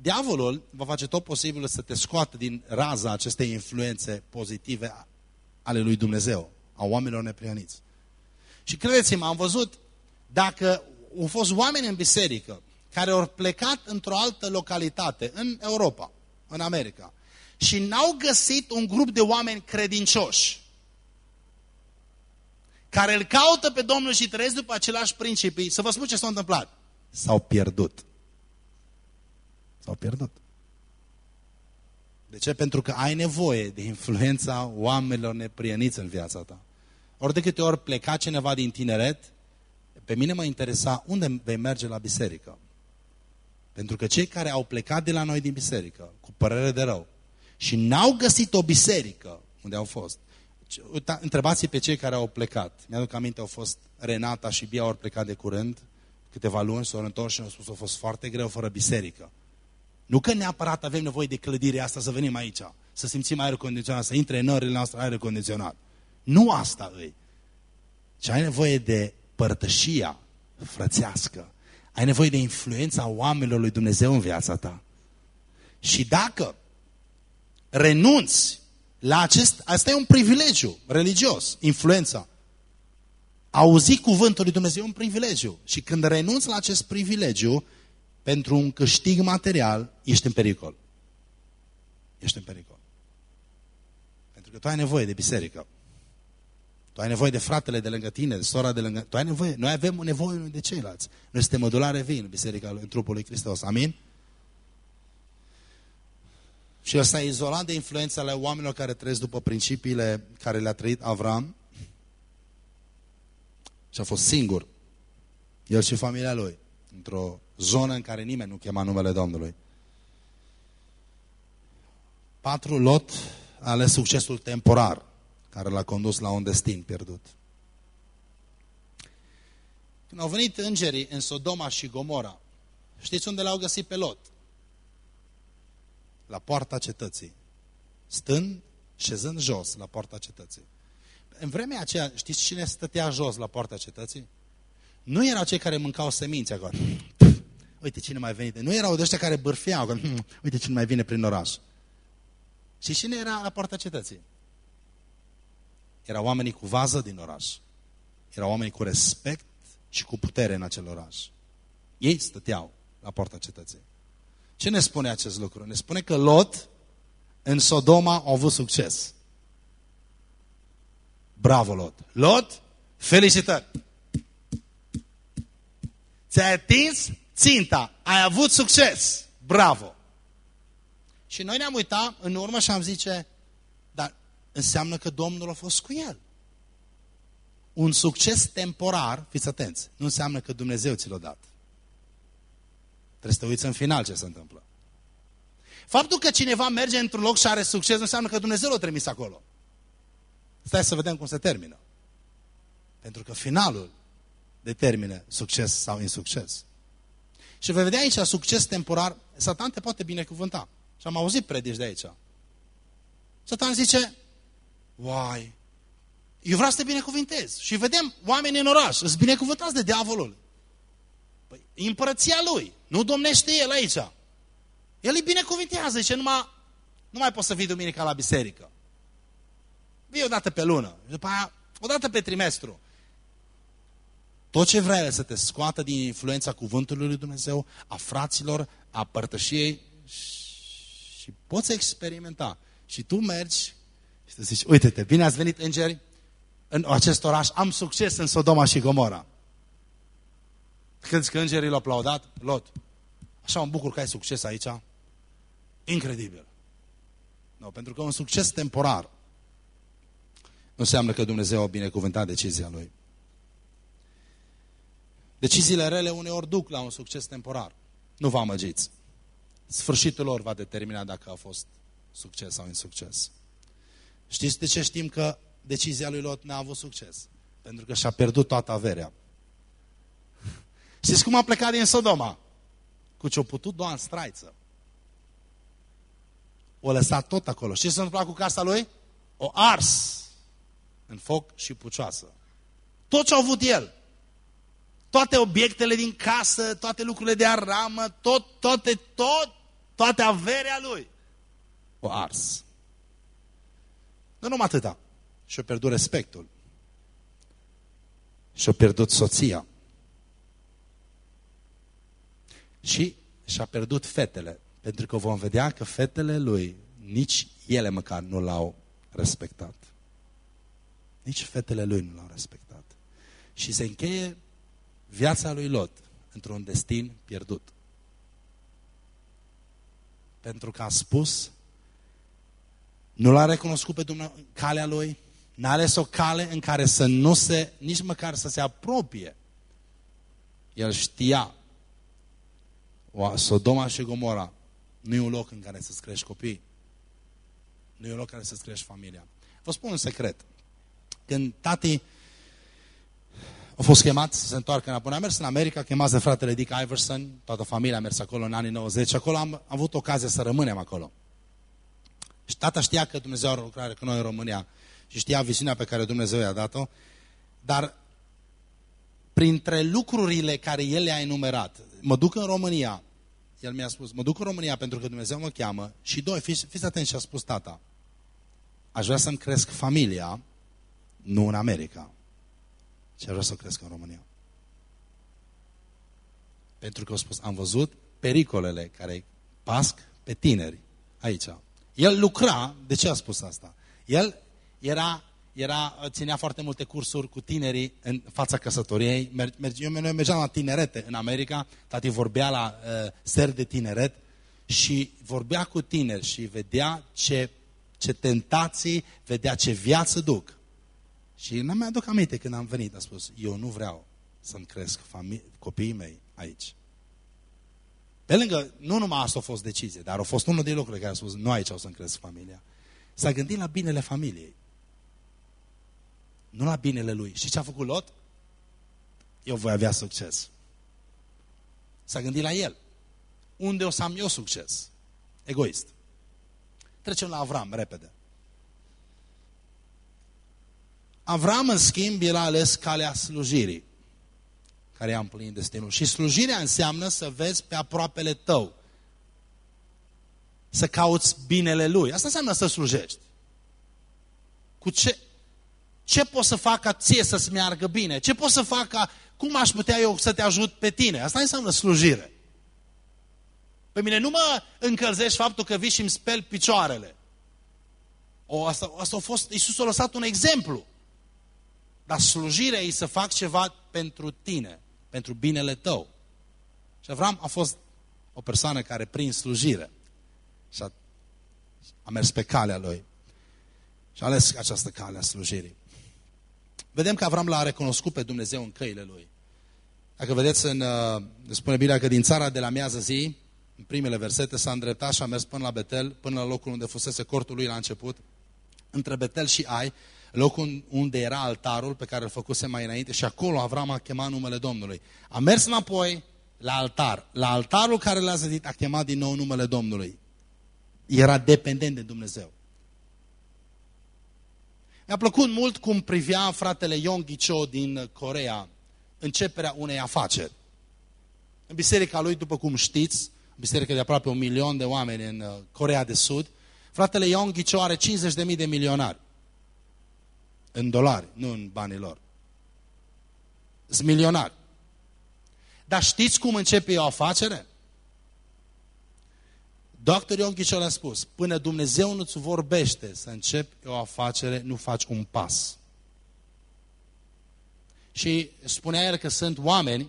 Diavolul va face tot posibilul să te scoată din raza acestei influențe pozitive ale lui Dumnezeu, a oamenilor neprieniți. Și credeți-mă, am văzut dacă au fost oameni în biserică care au plecat într-o altă localitate, în Europa, în America, și n-au găsit un grup de oameni credincioși care îl caută pe Domnul și trăiesc după același principii, să vă spun ce s-a întâmplat. S-au pierdut. S-au pierdut. De ce? Pentru că ai nevoie de influența oamenilor neprieniți în viața ta. Ori de câte ori pleca cineva din tineret, pe mine mă interesa unde vei merge la biserică. Pentru că cei care au plecat de la noi din biserică, cu părere de rău, și n-au găsit o biserică unde au fost. Întrebați pe cei care au plecat. Mi-aduc aminte, au fost Renata și Bia au plecat de curând, câteva luni, s-au întors și au spus, a fost foarte greu fără biserică. Nu că neapărat avem nevoie de clădire asta să venim aici, să simțim aer condiționat, să intre în nările noastre aer condiționat. Nu asta îi. Ci ai nevoie de părtășia frățească. Ai nevoie de influența oamenilor lui Dumnezeu în viața ta. Și dacă renunți la acest, asta e un privilegiu religios, influența. Auzi cuvântul lui Dumnezeu e un privilegiu. Și când renunți la acest privilegiu, pentru un câștig material, ești în pericol. Ești în pericol. Pentru că tu ai nevoie de biserică. Tu ai nevoie de fratele de lângă tine, de sora de lângă... Tu ai nevoie. Noi avem nevoie unul de ceilalți. Noi suntem mădulare vin în biserica, în trupul lui Hristos. Amin? Și el s-a izolat de influențele oamenilor care trăiesc după principiile care le-a trăit Avram. Și a fost singur. El și familia lui. Într-o zonă în care nimeni nu chema numele Domnului. Patru, Lot a ales succesul temporar care l-a condus la un destin pierdut. Când au venit îngerii în Sodoma și Gomora, știți unde l-au găsit pe Lot? la poarta cetății, stând, șezând jos la poarta cetății. În vremea aceea, știți cine stătea jos la poarta cetății? Nu erau cei care mâncau semințe acolo. Uite cine mai venit. Nu erau de ăștia care bârfeau. Uite cine mai vine prin oraș. Și cine era la poarta cetății? Erau oamenii cu vază din oraș. Erau oamenii cu respect și cu putere în acel oraș. Ei stăteau la poarta cetății. Ce ne spune acest lucru? Ne spune că Lot în Sodoma a avut succes. Bravo, Lot! Lot, felicitări! Ți-ai atins ținta, ai avut succes, bravo! Și noi ne-am uitat în urmă și am zice, dar înseamnă că Domnul a fost cu el. Un succes temporar, fiți atenți, nu înseamnă că Dumnezeu ți l-a dat. Trebuie să te uiți în final ce se întâmplă. Faptul că cineva merge într-un loc și are succes nu înseamnă că Dumnezeu l-a trimis acolo. Stai să vedem cum se termină. Pentru că finalul determină succes sau insucces. Și vei vedea aici succes temporar, Satan te poate binecuvânta. Și am auzit predici de aici. Satan zice, uai, eu vreau să te binecuvintez. Și vedem oameni în oraș, îți binecuvântați de diavolul. Păi, împărăția lui, nu domnește el aici. El îi binecuvintează, zice, numai, nu mai poți să vii duminica la biserică. Vii o dată pe lună, după aia o dată pe trimestru. Tot ce vrea el să te scoată din influența cuvântului lui Dumnezeu, a fraților, a părtășiei și poți experimenta. Și tu mergi și tu zici, uite-te, bine ați venit îngeri în acest oraș, am succes în Sodoma și Gomora. Când că îngerii l-au aplaudat, Lot, așa mă bucur că ai succes aici. Incredibil. No, pentru că un succes temporar nu înseamnă că Dumnezeu a binecuvântat decizia lui. Deciziile rele uneori duc la un succes temporar. Nu vă amăgiți. Sfârșitul lor va determina dacă a fost succes sau insucces. Știți de ce știm că decizia lui Lot n-a avut succes? Pentru că și-a pierdut toată averea. Știți cum a plecat din Sodoma? Cu ce-a putut doar în straiță. O lăsat tot acolo. Știți ce s-a întâmplat cu casa lui? O ars în foc și pucioasă. Tot ce a avut el. Toate obiectele din casă, toate lucrurile de aramă, tot, toate, tot, toate averea lui. O ars. Nu numai atâta. Și-a pierdut respectul. Și-a pierdut soția. Și și-a pierdut fetele. Pentru că vom vedea că fetele lui, nici ele măcar nu l-au respectat. Nici fetele lui nu l-au respectat. Și se încheie viața lui Lot într-un destin pierdut. Pentru că a spus, nu l-a recunoscut pe Dumnezeu calea lui, n-a ales o cale în care să nu se, nici măcar să se apropie. El știa, Sodoma și Gomora nu e un loc în care să-ți crești copii. Nu e un loc în care să-ți crești familia. Vă spun un secret. Când tati a fost chemat să se întoarcă înapoi. A mers în America, chemat de fratele Dick Iverson, toată familia a mers acolo în anii 90 acolo am, am avut ocazia să rămânem acolo. Și tata știa că Dumnezeu are o lucrare cu noi în România și știa viziunea pe care Dumnezeu i-a dat-o, dar printre lucrurile care el le-a enumerat, mă duc în România, el mi-a spus, mă duc în România pentru că Dumnezeu mă cheamă și doi, fiți, fiți atenți ce a spus tata, aș vrea să-mi cresc familia, nu în America, ci vrea să cresc în România. Pentru că au spus, am văzut pericolele care pasc pe tineri aici. El lucra, de ce a spus asta? El era, era, ținea foarte multe cursuri cu tinerii în fața căsătoriei. Eu mergeam la tinerete în America, tati vorbea la uh, ser de tineret și vorbea cu tineri și vedea ce, ce tentații, vedea ce viață duc. Și nu mi-aduc aminte când am venit, a spus, eu nu vreau să-mi cresc copiii mei aici. Pe lângă, nu numai asta a fost decizie, dar a fost unul din lucrurile care a spus, nu aici o să-mi cresc familia. S-a gândit la binele familiei. Nu la binele lui. Și ce a făcut Lot? Eu voi avea succes. S-a gândit la el. Unde o să am eu succes? Egoist. Trecem la Avram, repede. Avram, în schimb, el a ales calea slujirii, care i-a împlinit destinul. Și slujirea înseamnă să vezi pe aproapele tău, să cauți binele lui. Asta înseamnă să slujești. Cu ce, ce pot să fac ca ție să-ți meargă bine? Ce pot să fac ca, cum aș putea eu să te ajut pe tine? Asta înseamnă slujire. Pe mine nu mă încălzești faptul că vii și îmi speli picioarele. O, asta, asta a fost, Iisus a lăsat un exemplu. Dar slujirea e să fac ceva pentru tine, pentru binele tău. Și Avram a fost o persoană care prin slujire și a, a mers pe calea lui și a ales această cale a slujirii. Vedem că Avram l-a recunoscut pe Dumnezeu în căile lui. Dacă vedeți, în, uh, spune Biblia că din țara de la miază zi, în primele versete, s-a îndreptat și a mers până la Betel, până la locul unde fusese cortul lui la început, între Betel și Ai, locul unde era altarul pe care îl făcuse mai înainte și acolo Avram a chemat numele Domnului. A mers înapoi la altar. La altarul care l-a zidit a chemat din nou numele Domnului. Era dependent de Dumnezeu. Mi-a plăcut mult cum privea fratele Yong Cho din Corea începerea unei afaceri. În biserica lui, după cum știți, în biserica de aproape un milion de oameni în uh, Corea de Sud, fratele Yong Cho are 50.000 de milionari. În dolari, nu în banii lor. Sunt milionari. Dar știți cum începe o afacere? Dr. Ion Ghicior a spus, până Dumnezeu nu-ți vorbește să începi o afacere, nu faci un pas. Și spunea el că sunt oameni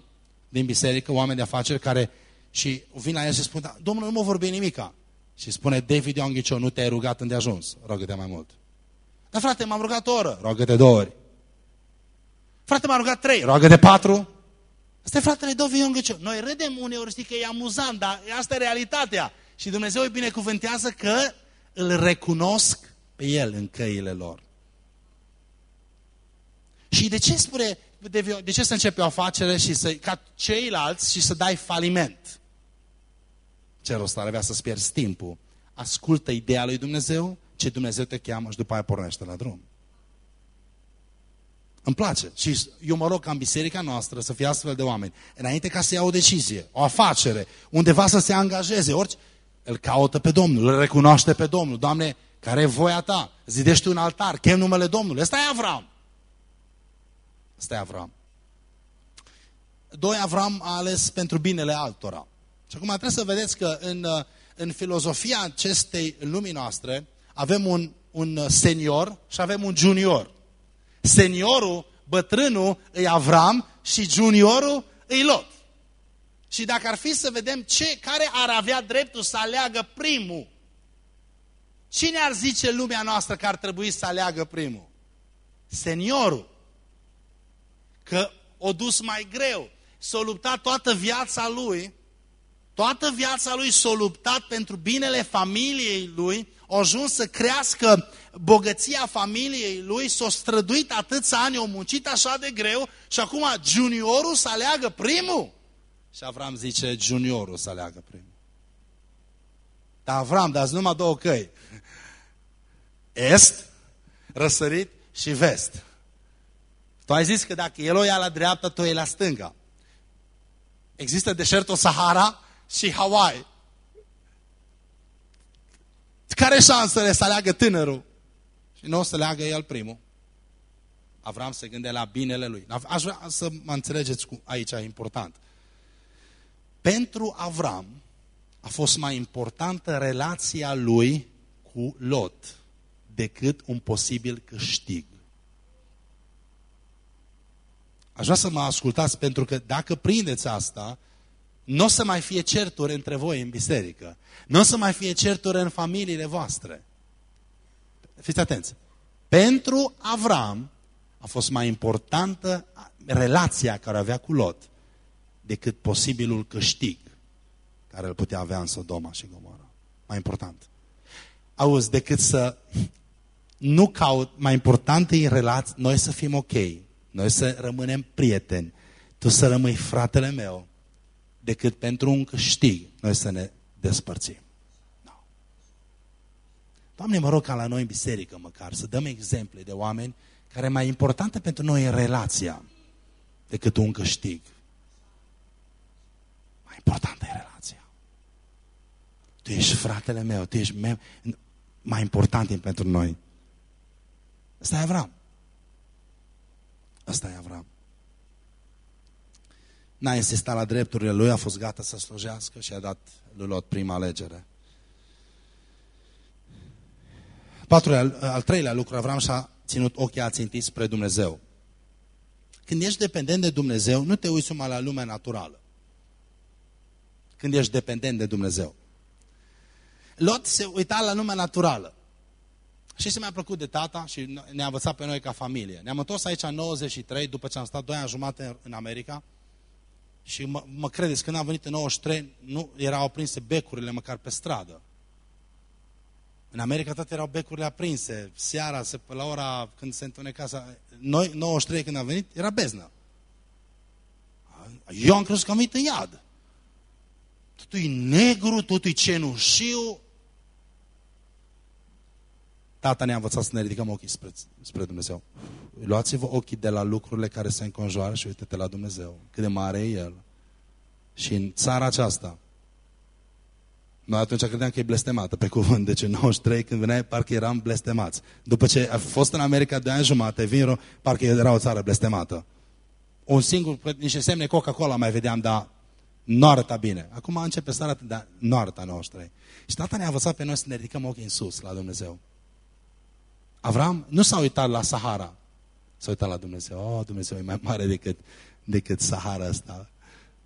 din biserică, oameni de afaceri, care și vin la el și spun, da, Domnul nu mă vorbi nimica. Și spune David Ion Ghicior, nu te-ai rugat îndeajuns, rogă-te mai mult. Dar frate, m-am rugat o oră, rogă-te două ori. Frate, m-am rugat trei, rogă-te patru. Asta e fratele David Ion Ghicior. Noi râdem uneori, știi că e amuzant, dar asta e realitatea. Și Dumnezeu îi binecuvântează că îl recunosc pe el în căile lor. Și de ce spune, de, de ce să începe o afacere și să, ca ceilalți și să dai faliment? Ce rost ar avea să-ți pierzi timpul? Ascultă ideea lui Dumnezeu, ce Dumnezeu te cheamă și după aia pornește la drum. Îmi place. Și eu mă rog ca în biserica noastră să fie astfel de oameni. Înainte ca să ia o decizie, o afacere, undeva să se angajeze, orice, îl caută pe Domnul, îl recunoaște pe Domnul. Doamne, care e voia ta? Zidește un altar, chem numele Domnului. Ăsta e Avram. Ăsta e Avram. Doi, Avram a ales pentru binele altora. Și acum trebuie să vedeți că în, în filozofia acestei lumii noastre avem un, un senior și avem un junior. Seniorul, bătrânul, e Avram și juniorul e Lot. Și dacă ar fi să vedem ce, care ar avea dreptul să aleagă primul, cine ar zice lumea noastră că ar trebui să aleagă primul? Seniorul. Că o dus mai greu. S-a luptat toată viața lui, toată viața lui s-a luptat pentru binele familiei lui, a ajuns să crească bogăția familiei lui, s-a străduit atâția ani, a muncit așa de greu și acum juniorul să aleagă primul. Și Avram zice, juniorul să aleagă primul. Dar Avram, dați numai două căi. Est, răsărit și vest. Tu ai zis că dacă el o ia la dreapta, tu e la stânga. Există deșertul Sahara și Hawaii. Care șansele să aleagă tânărul? Și nu o să leagă el primul. Avram se gânde la binele lui. Aș vrea să mă înțelegeți cu aici, e important. Pentru Avram a fost mai importantă relația lui cu Lot decât un posibil câștig. Aș vrea să mă ascultați pentru că dacă prindeți asta, nu o să mai fie certuri între voi în biserică. Nu o să mai fie certuri în familiile voastre. Fiți atenți. Pentru Avram a fost mai importantă relația care avea cu Lot decât posibilul câștig care îl putea avea în Sodoma și Gomorra. Mai important. Auzi, decât să nu caut, mai important e relați, noi să fim ok, noi să rămânem prieteni, tu să rămâi fratele meu, decât pentru un câștig noi să ne despărțim. No. Doamne, mă rog ca la noi în biserică măcar să dăm exemple de oameni care mai importante pentru noi e relația decât un câștig. Mai importantă e relația. Tu ești fratele meu, tu ești meu. Mai important e pentru noi. Ăsta e Avram. Ăsta e Avram. N-a insistat la drepturile lui, a fost gata să slujească și a dat lui Lot prima alegere. Patrulea, al treilea lucru, Avram și-a ținut ochii ațintiți spre Dumnezeu. Când ești dependent de Dumnezeu, nu te uiți numai la lumea naturală. când ești dependent de Dumnezeu. Lot se uita la lumea naturală. Și ce mi-a plăcut de tata și ne-a învățat pe noi ca familie. Ne-am întors aici în 93, după ce am stat 2 ani jumate în America. Și mă, mă credeți, când am venit în 93, nu erau aprinse becurile măcar pe stradă. În America toate erau becurile aprinse. Seara, se, la ora când se întuneca, noi, 93 când am venit, era beznă. Eu am crezut că am venit în iad. Totul e negru, totul e cenușiu. Tata ne-a învățat să ne ridicăm ochii spre, spre Dumnezeu. Luați-vă ochii de la lucrurile care se înconjoară și uite-te la Dumnezeu. Cât de mare e El. Și în țara aceasta, noi atunci credeam că e blestemată, pe cuvânt. Deci în 93, când veneai, parcă eram blestemați. După ce a fost în America de ani jumate, vin, parcă era o țară blestemată. Un singur, niște semne Coca-Cola mai vedeam, dar nu arăta bine. Acum începe să arate, dar nu arăta 93. Și tata ne-a învățat pe noi să ne ridicăm ochii în sus, la Dumnezeu. Avram nu s-a uitat la Sahara. S-a uitat la Dumnezeu. Oh, Dumnezeu e mai mare decât, decât Sahara asta.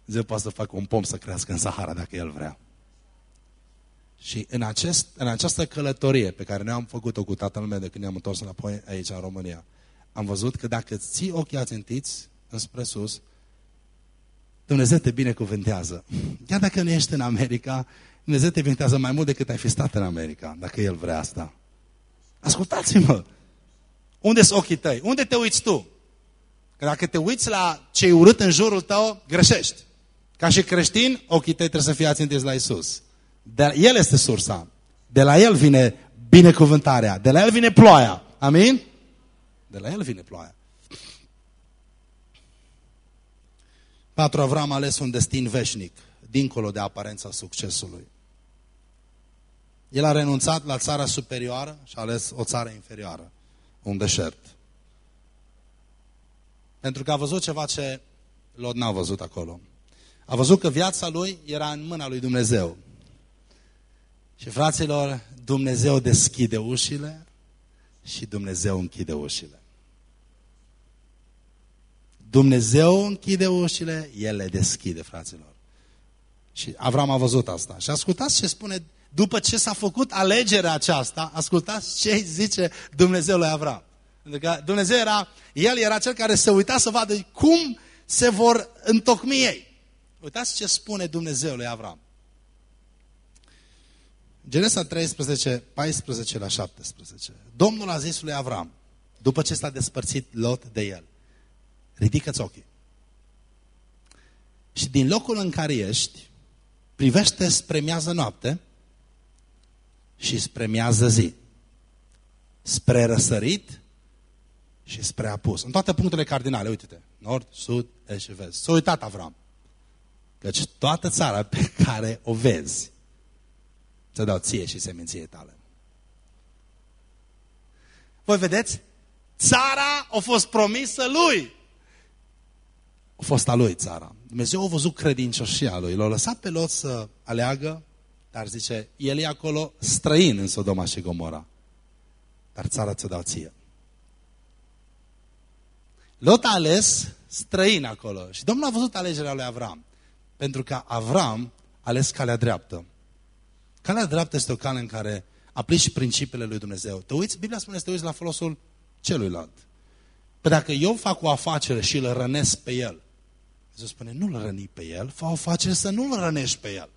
Dumnezeu poate să facă un pom să crească în Sahara dacă El vrea. Și în, acest, în această călătorie pe care noi am făcut-o cu tatăl meu de când ne-am întors înapoi aici în România, am văzut că dacă ții ochii ațintiți înspre sus, Dumnezeu te binecuvântează. Chiar dacă nu ești în America, Dumnezeu te binecuvântează mai mult decât ai fi stat în America, dacă El vrea asta. Ascultați-mă! Unde sunt ochii tăi? Unde te uiți tu? Că dacă te uiți la ce e urât în jurul tău, greșești. Ca și creștin, ochii tăi trebuie să fie ațintiți la Isus. De el este sursa. De la El vine binecuvântarea. De la El vine ploaia. Amin? De la El vine ploaia. Patru Avram a ales un destin veșnic, dincolo de aparența succesului. El a renunțat la țara superioară și a ales o țară inferioară, un deșert. Pentru că a văzut ceva ce Lot n-a văzut acolo. A văzut că viața lui era în mâna lui Dumnezeu. Și fraților, Dumnezeu deschide ușile și Dumnezeu închide ușile. Dumnezeu închide ușile, El le deschide, fraților. Și Avram a văzut asta. Și ascultați ce spune, după ce s-a făcut alegerea aceasta, ascultați ce zice Dumnezeu lui Avram. Pentru că Dumnezeu era, El era cel care se uita să vadă cum se vor întocmi ei. Uitați ce spune Dumnezeu lui Avram. Genesa 13, 14 la 17. Domnul a zis lui Avram, după ce s-a despărțit Lot de el, ridică-ți ochii. Și din locul în care ești, privește spre miază noapte și spre miază zi. Spre răsărit și spre apus. În toate punctele cardinale, uite-te. Nord, sud, est și vest. S-a uitat Avram. Căci toată țara pe care o vezi să dau ție și seminție tale. Voi vedeți? Țara a fost promisă lui. A fost a lui țara. Dumnezeu a văzut credincioșia lui. L-a lăsat pe Lot să aleagă, dar zice, el e acolo străin în Sodoma și Gomora. Dar țara ți-o dau ție. Lot a ales străin acolo. Și Domnul a văzut alegerea lui Avram. Pentru că Avram a ales calea dreaptă. Calea dreaptă este o cale în care aplici principiile lui Dumnezeu. Te uiți, Biblia spune să te uiți la folosul celuilalt. Păi dacă eu fac o afacere și îl rănesc pe el, Dumnezeu spune, nu-l răni pe el, fă o afacere să nu-l rănești pe el.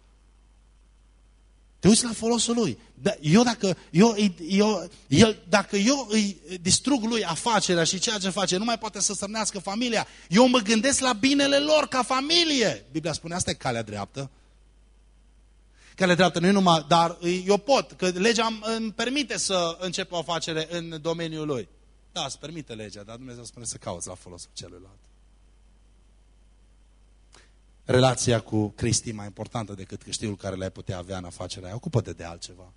Te uiți la folosul lui. Da, eu dacă eu, eu, eu, dacă eu îi distrug lui afacerea și ceea ce face, nu mai poate să sărnească familia, eu mă gândesc la binele lor ca familie. Biblia spune, asta e calea dreaptă cale dreaptă, nu numai, dar eu pot, că legea îmi permite să încep o afacere în domeniul lui. Da, îți permite legea, dar Dumnezeu spune să cauți la folosul celuilalt. Relația cu Cristi e mai importantă decât câștigul care le-ai putea avea în afacerea aia. Ocupă-te de altceva.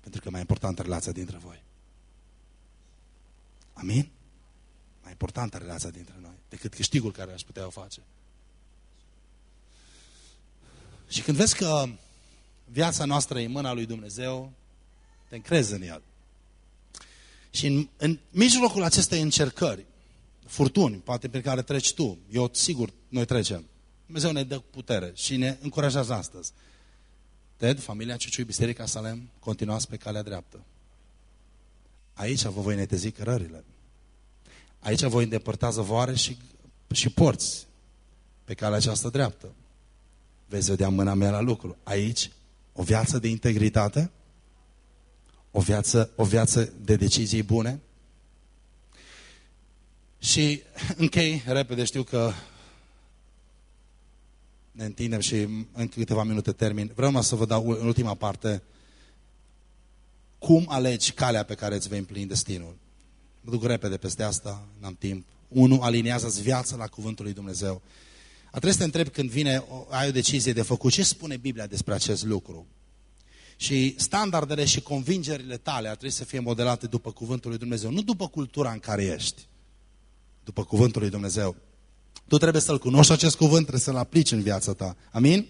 Pentru că e mai importantă relația dintre voi. Amin? Mai importantă relația dintre noi decât câștigul care aș putea o face. Și când vezi că viața noastră e în mâna lui Dumnezeu, te încrezi în El. Și în, în mijlocul acestei încercări, furtuni, poate pe care treci tu, eu sigur, noi trecem. Dumnezeu ne dă putere și ne încurajează astăzi. Ted, familia Ciuciui, Biserica Salem, continuați pe calea dreaptă. Aici vă voi netezi cărările. Aici voi îndepărta zăvoare și, și porți pe calea această dreaptă. Veți vedea mâna mea la lucru. Aici, o viață de integritate, o viață, o viață de decizii bune. Și închei repede, știu că ne întindem și în câteva minute termin. Vreau să vă dau în ultima parte cum alegi calea pe care îți vei împlini destinul. Mă duc repede peste asta, n-am timp. Unu, aliniază-ți viața la cuvântul lui Dumnezeu. A trebuit să te întreb când vine, ai o decizie de făcut, ce spune Biblia despre acest lucru? Și standardele și convingerile tale ar trebui să fie modelate după cuvântul lui Dumnezeu, nu după cultura în care ești, după cuvântul lui Dumnezeu. Tu trebuie să-L cunoști acest cuvânt, trebuie să-L aplici în viața ta. Amin?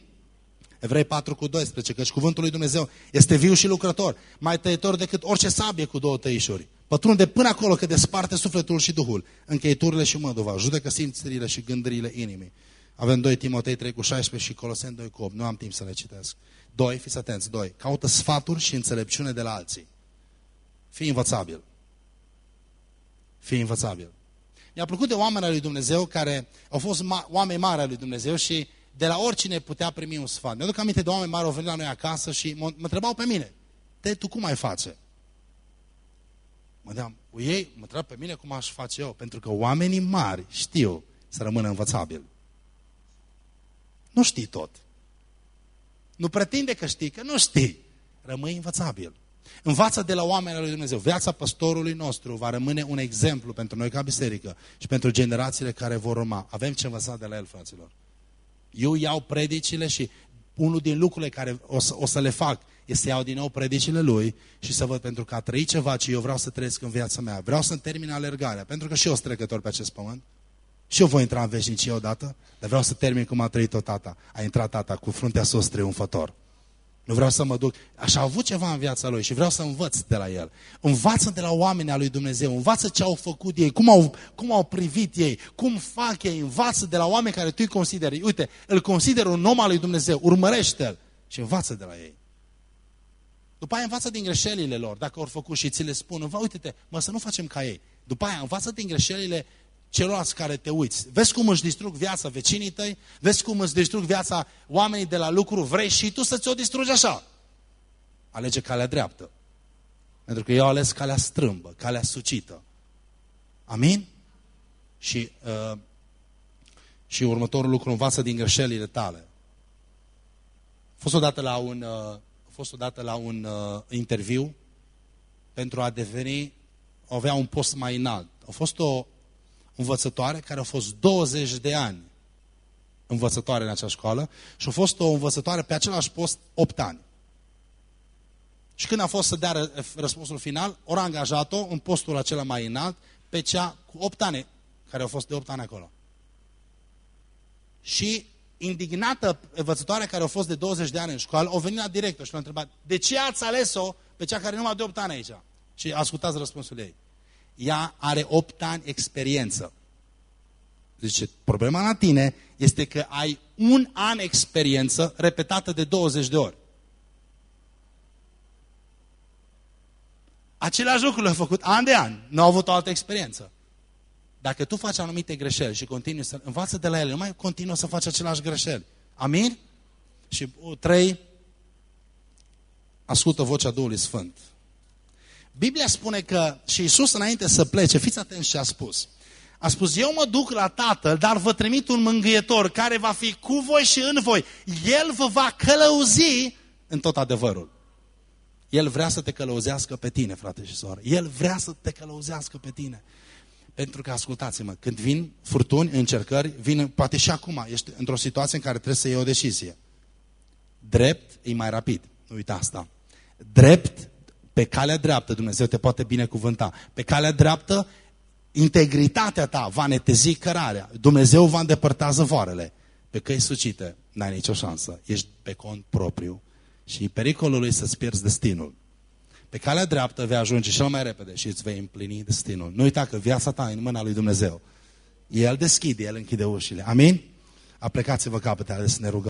Evrei 4 cu 12, căci cuvântul lui Dumnezeu este viu și lucrător, mai tăietor decât orice sabie cu două tăișuri. Pătrunde până acolo că desparte sufletul și Duhul, încheieturile și măduva, judecă simțirile și gândirile inimii. Avem 2 Timotei 3 cu 16 și Coloseni 2 cu 8, nu am timp să le citesc. 2, fiți atenți, 2, caută sfaturi și înțelepciune de la alții. Fii învățabil. Fii învățabil. Mi-a plăcut de oamenii lui Dumnezeu care au fost ma oameni mari al lui Dumnezeu și de la oricine putea primi un sfat. Mi-aduc aminte de oameni mari au venit la noi acasă și mă, mă întrebau pe mine, te, tu cum ai face? Mă deam, ei mă întreb pe mine cum aș face eu, pentru că oamenii mari știu să rămână învățabil. Nu știi tot. Nu pretinde că știi, că nu știi. Rămâi învățabil. Învață de la oamenii lui Dumnezeu. Viața păstorului nostru va rămâne un exemplu pentru noi ca biserică și pentru generațiile care vor urma. Avem ce învăța de la el, fraților. Eu iau predicile și unul din lucrurile care o să, o să le fac este să iau din nou predicile lui și să văd pentru că a trăit ceva ce eu vreau să trăiesc în viața mea. Vreau să-mi termin alergarea, pentru că și eu sunt trecător pe acest pământ. Și eu voi intra în veșnicie odată, dar vreau să termin cum a trăit-o tata. A intrat tata cu fruntea sus triumfător. Nu vreau să mă duc. Așa a avut ceva în viața lui și vreau să învăț de la el. Învață de la oamenii lui Dumnezeu. Învață ce au făcut ei, cum au, cum au privit ei, cum fac ei. Învață de la oameni care tu îi consideri. Uite, îl consider un om al lui Dumnezeu. Urmărește-l și învață de la ei. După aia învață din greșelile lor, dacă au făcut și ți le spun. Uite-te, mă, să nu facem ca ei. După aia învață din greșelile celorlalți care te uiți. Vezi cum își distrug viața vecinii tăi? Vezi cum îți distrug viața oamenii de la lucru? Vrei și tu să ți-o distrugi așa? Alege calea dreaptă. Pentru că eu ales calea strâmbă, calea sucită. Amin? Și, uh, și următorul lucru, învață din greșelile tale. A fost odată la un, uh, a fost odată la un uh, interviu pentru a deveni, avea un post mai înalt. A fost o învățătoare care a fost 20 de ani învățătoare în acea școală și a fost o învățătoare pe același post 8 ani. Și când a fost să dea răspunsul final, ori a angajat-o în postul acela mai înalt pe cea cu 8 ani, care au fost de 8 ani acolo. Și indignată învățătoarea care a fost de 20 de ani în școală, au venit la director și l-a întrebat, de ce ați ales-o pe cea care numai de 8 ani aici? Și ascultați răspunsul ei ea are 8 ani experiență. Zice, problema la tine este că ai un an experiență repetată de 20 de ori. Același lucru le-a făcut an de an. Nu au avut o altă experiență. Dacă tu faci anumite greșeli și continui să învață de la ele, nu mai continuă să faci același greșeli. Amin? Și trei, ascultă vocea Duhului Sfânt. Biblia spune că și Isus înainte să plece, fiți atenți ce a spus. A spus, eu mă duc la Tatăl, dar vă trimit un mângâietor care va fi cu voi și în voi. El vă va călăuzi în tot adevărul. El vrea să te călăuzească pe tine, frate și soră. El vrea să te călăuzească pe tine. Pentru că, ascultați-mă, când vin furtuni, încercări, vin, poate și acum, ești într-o situație în care trebuie să iei o decizie. Drept e mai rapid. Nu uita asta. Drept pe calea dreaptă Dumnezeu te poate binecuvânta. Pe calea dreaptă, integritatea ta va netezi cărarea. Dumnezeu va îndepărta zăvoarele. Pe căi sucite, n-ai nicio șansă. Ești pe cont propriu. Și pericolul lui să-ți pierzi destinul. Pe calea dreaptă vei ajunge cel mai repede și îți vei împlini destinul. Nu uita că viața ta e în mâna lui Dumnezeu. El deschide, El închide ușile. Amin? Aplecați-vă capetele să ne rugăm.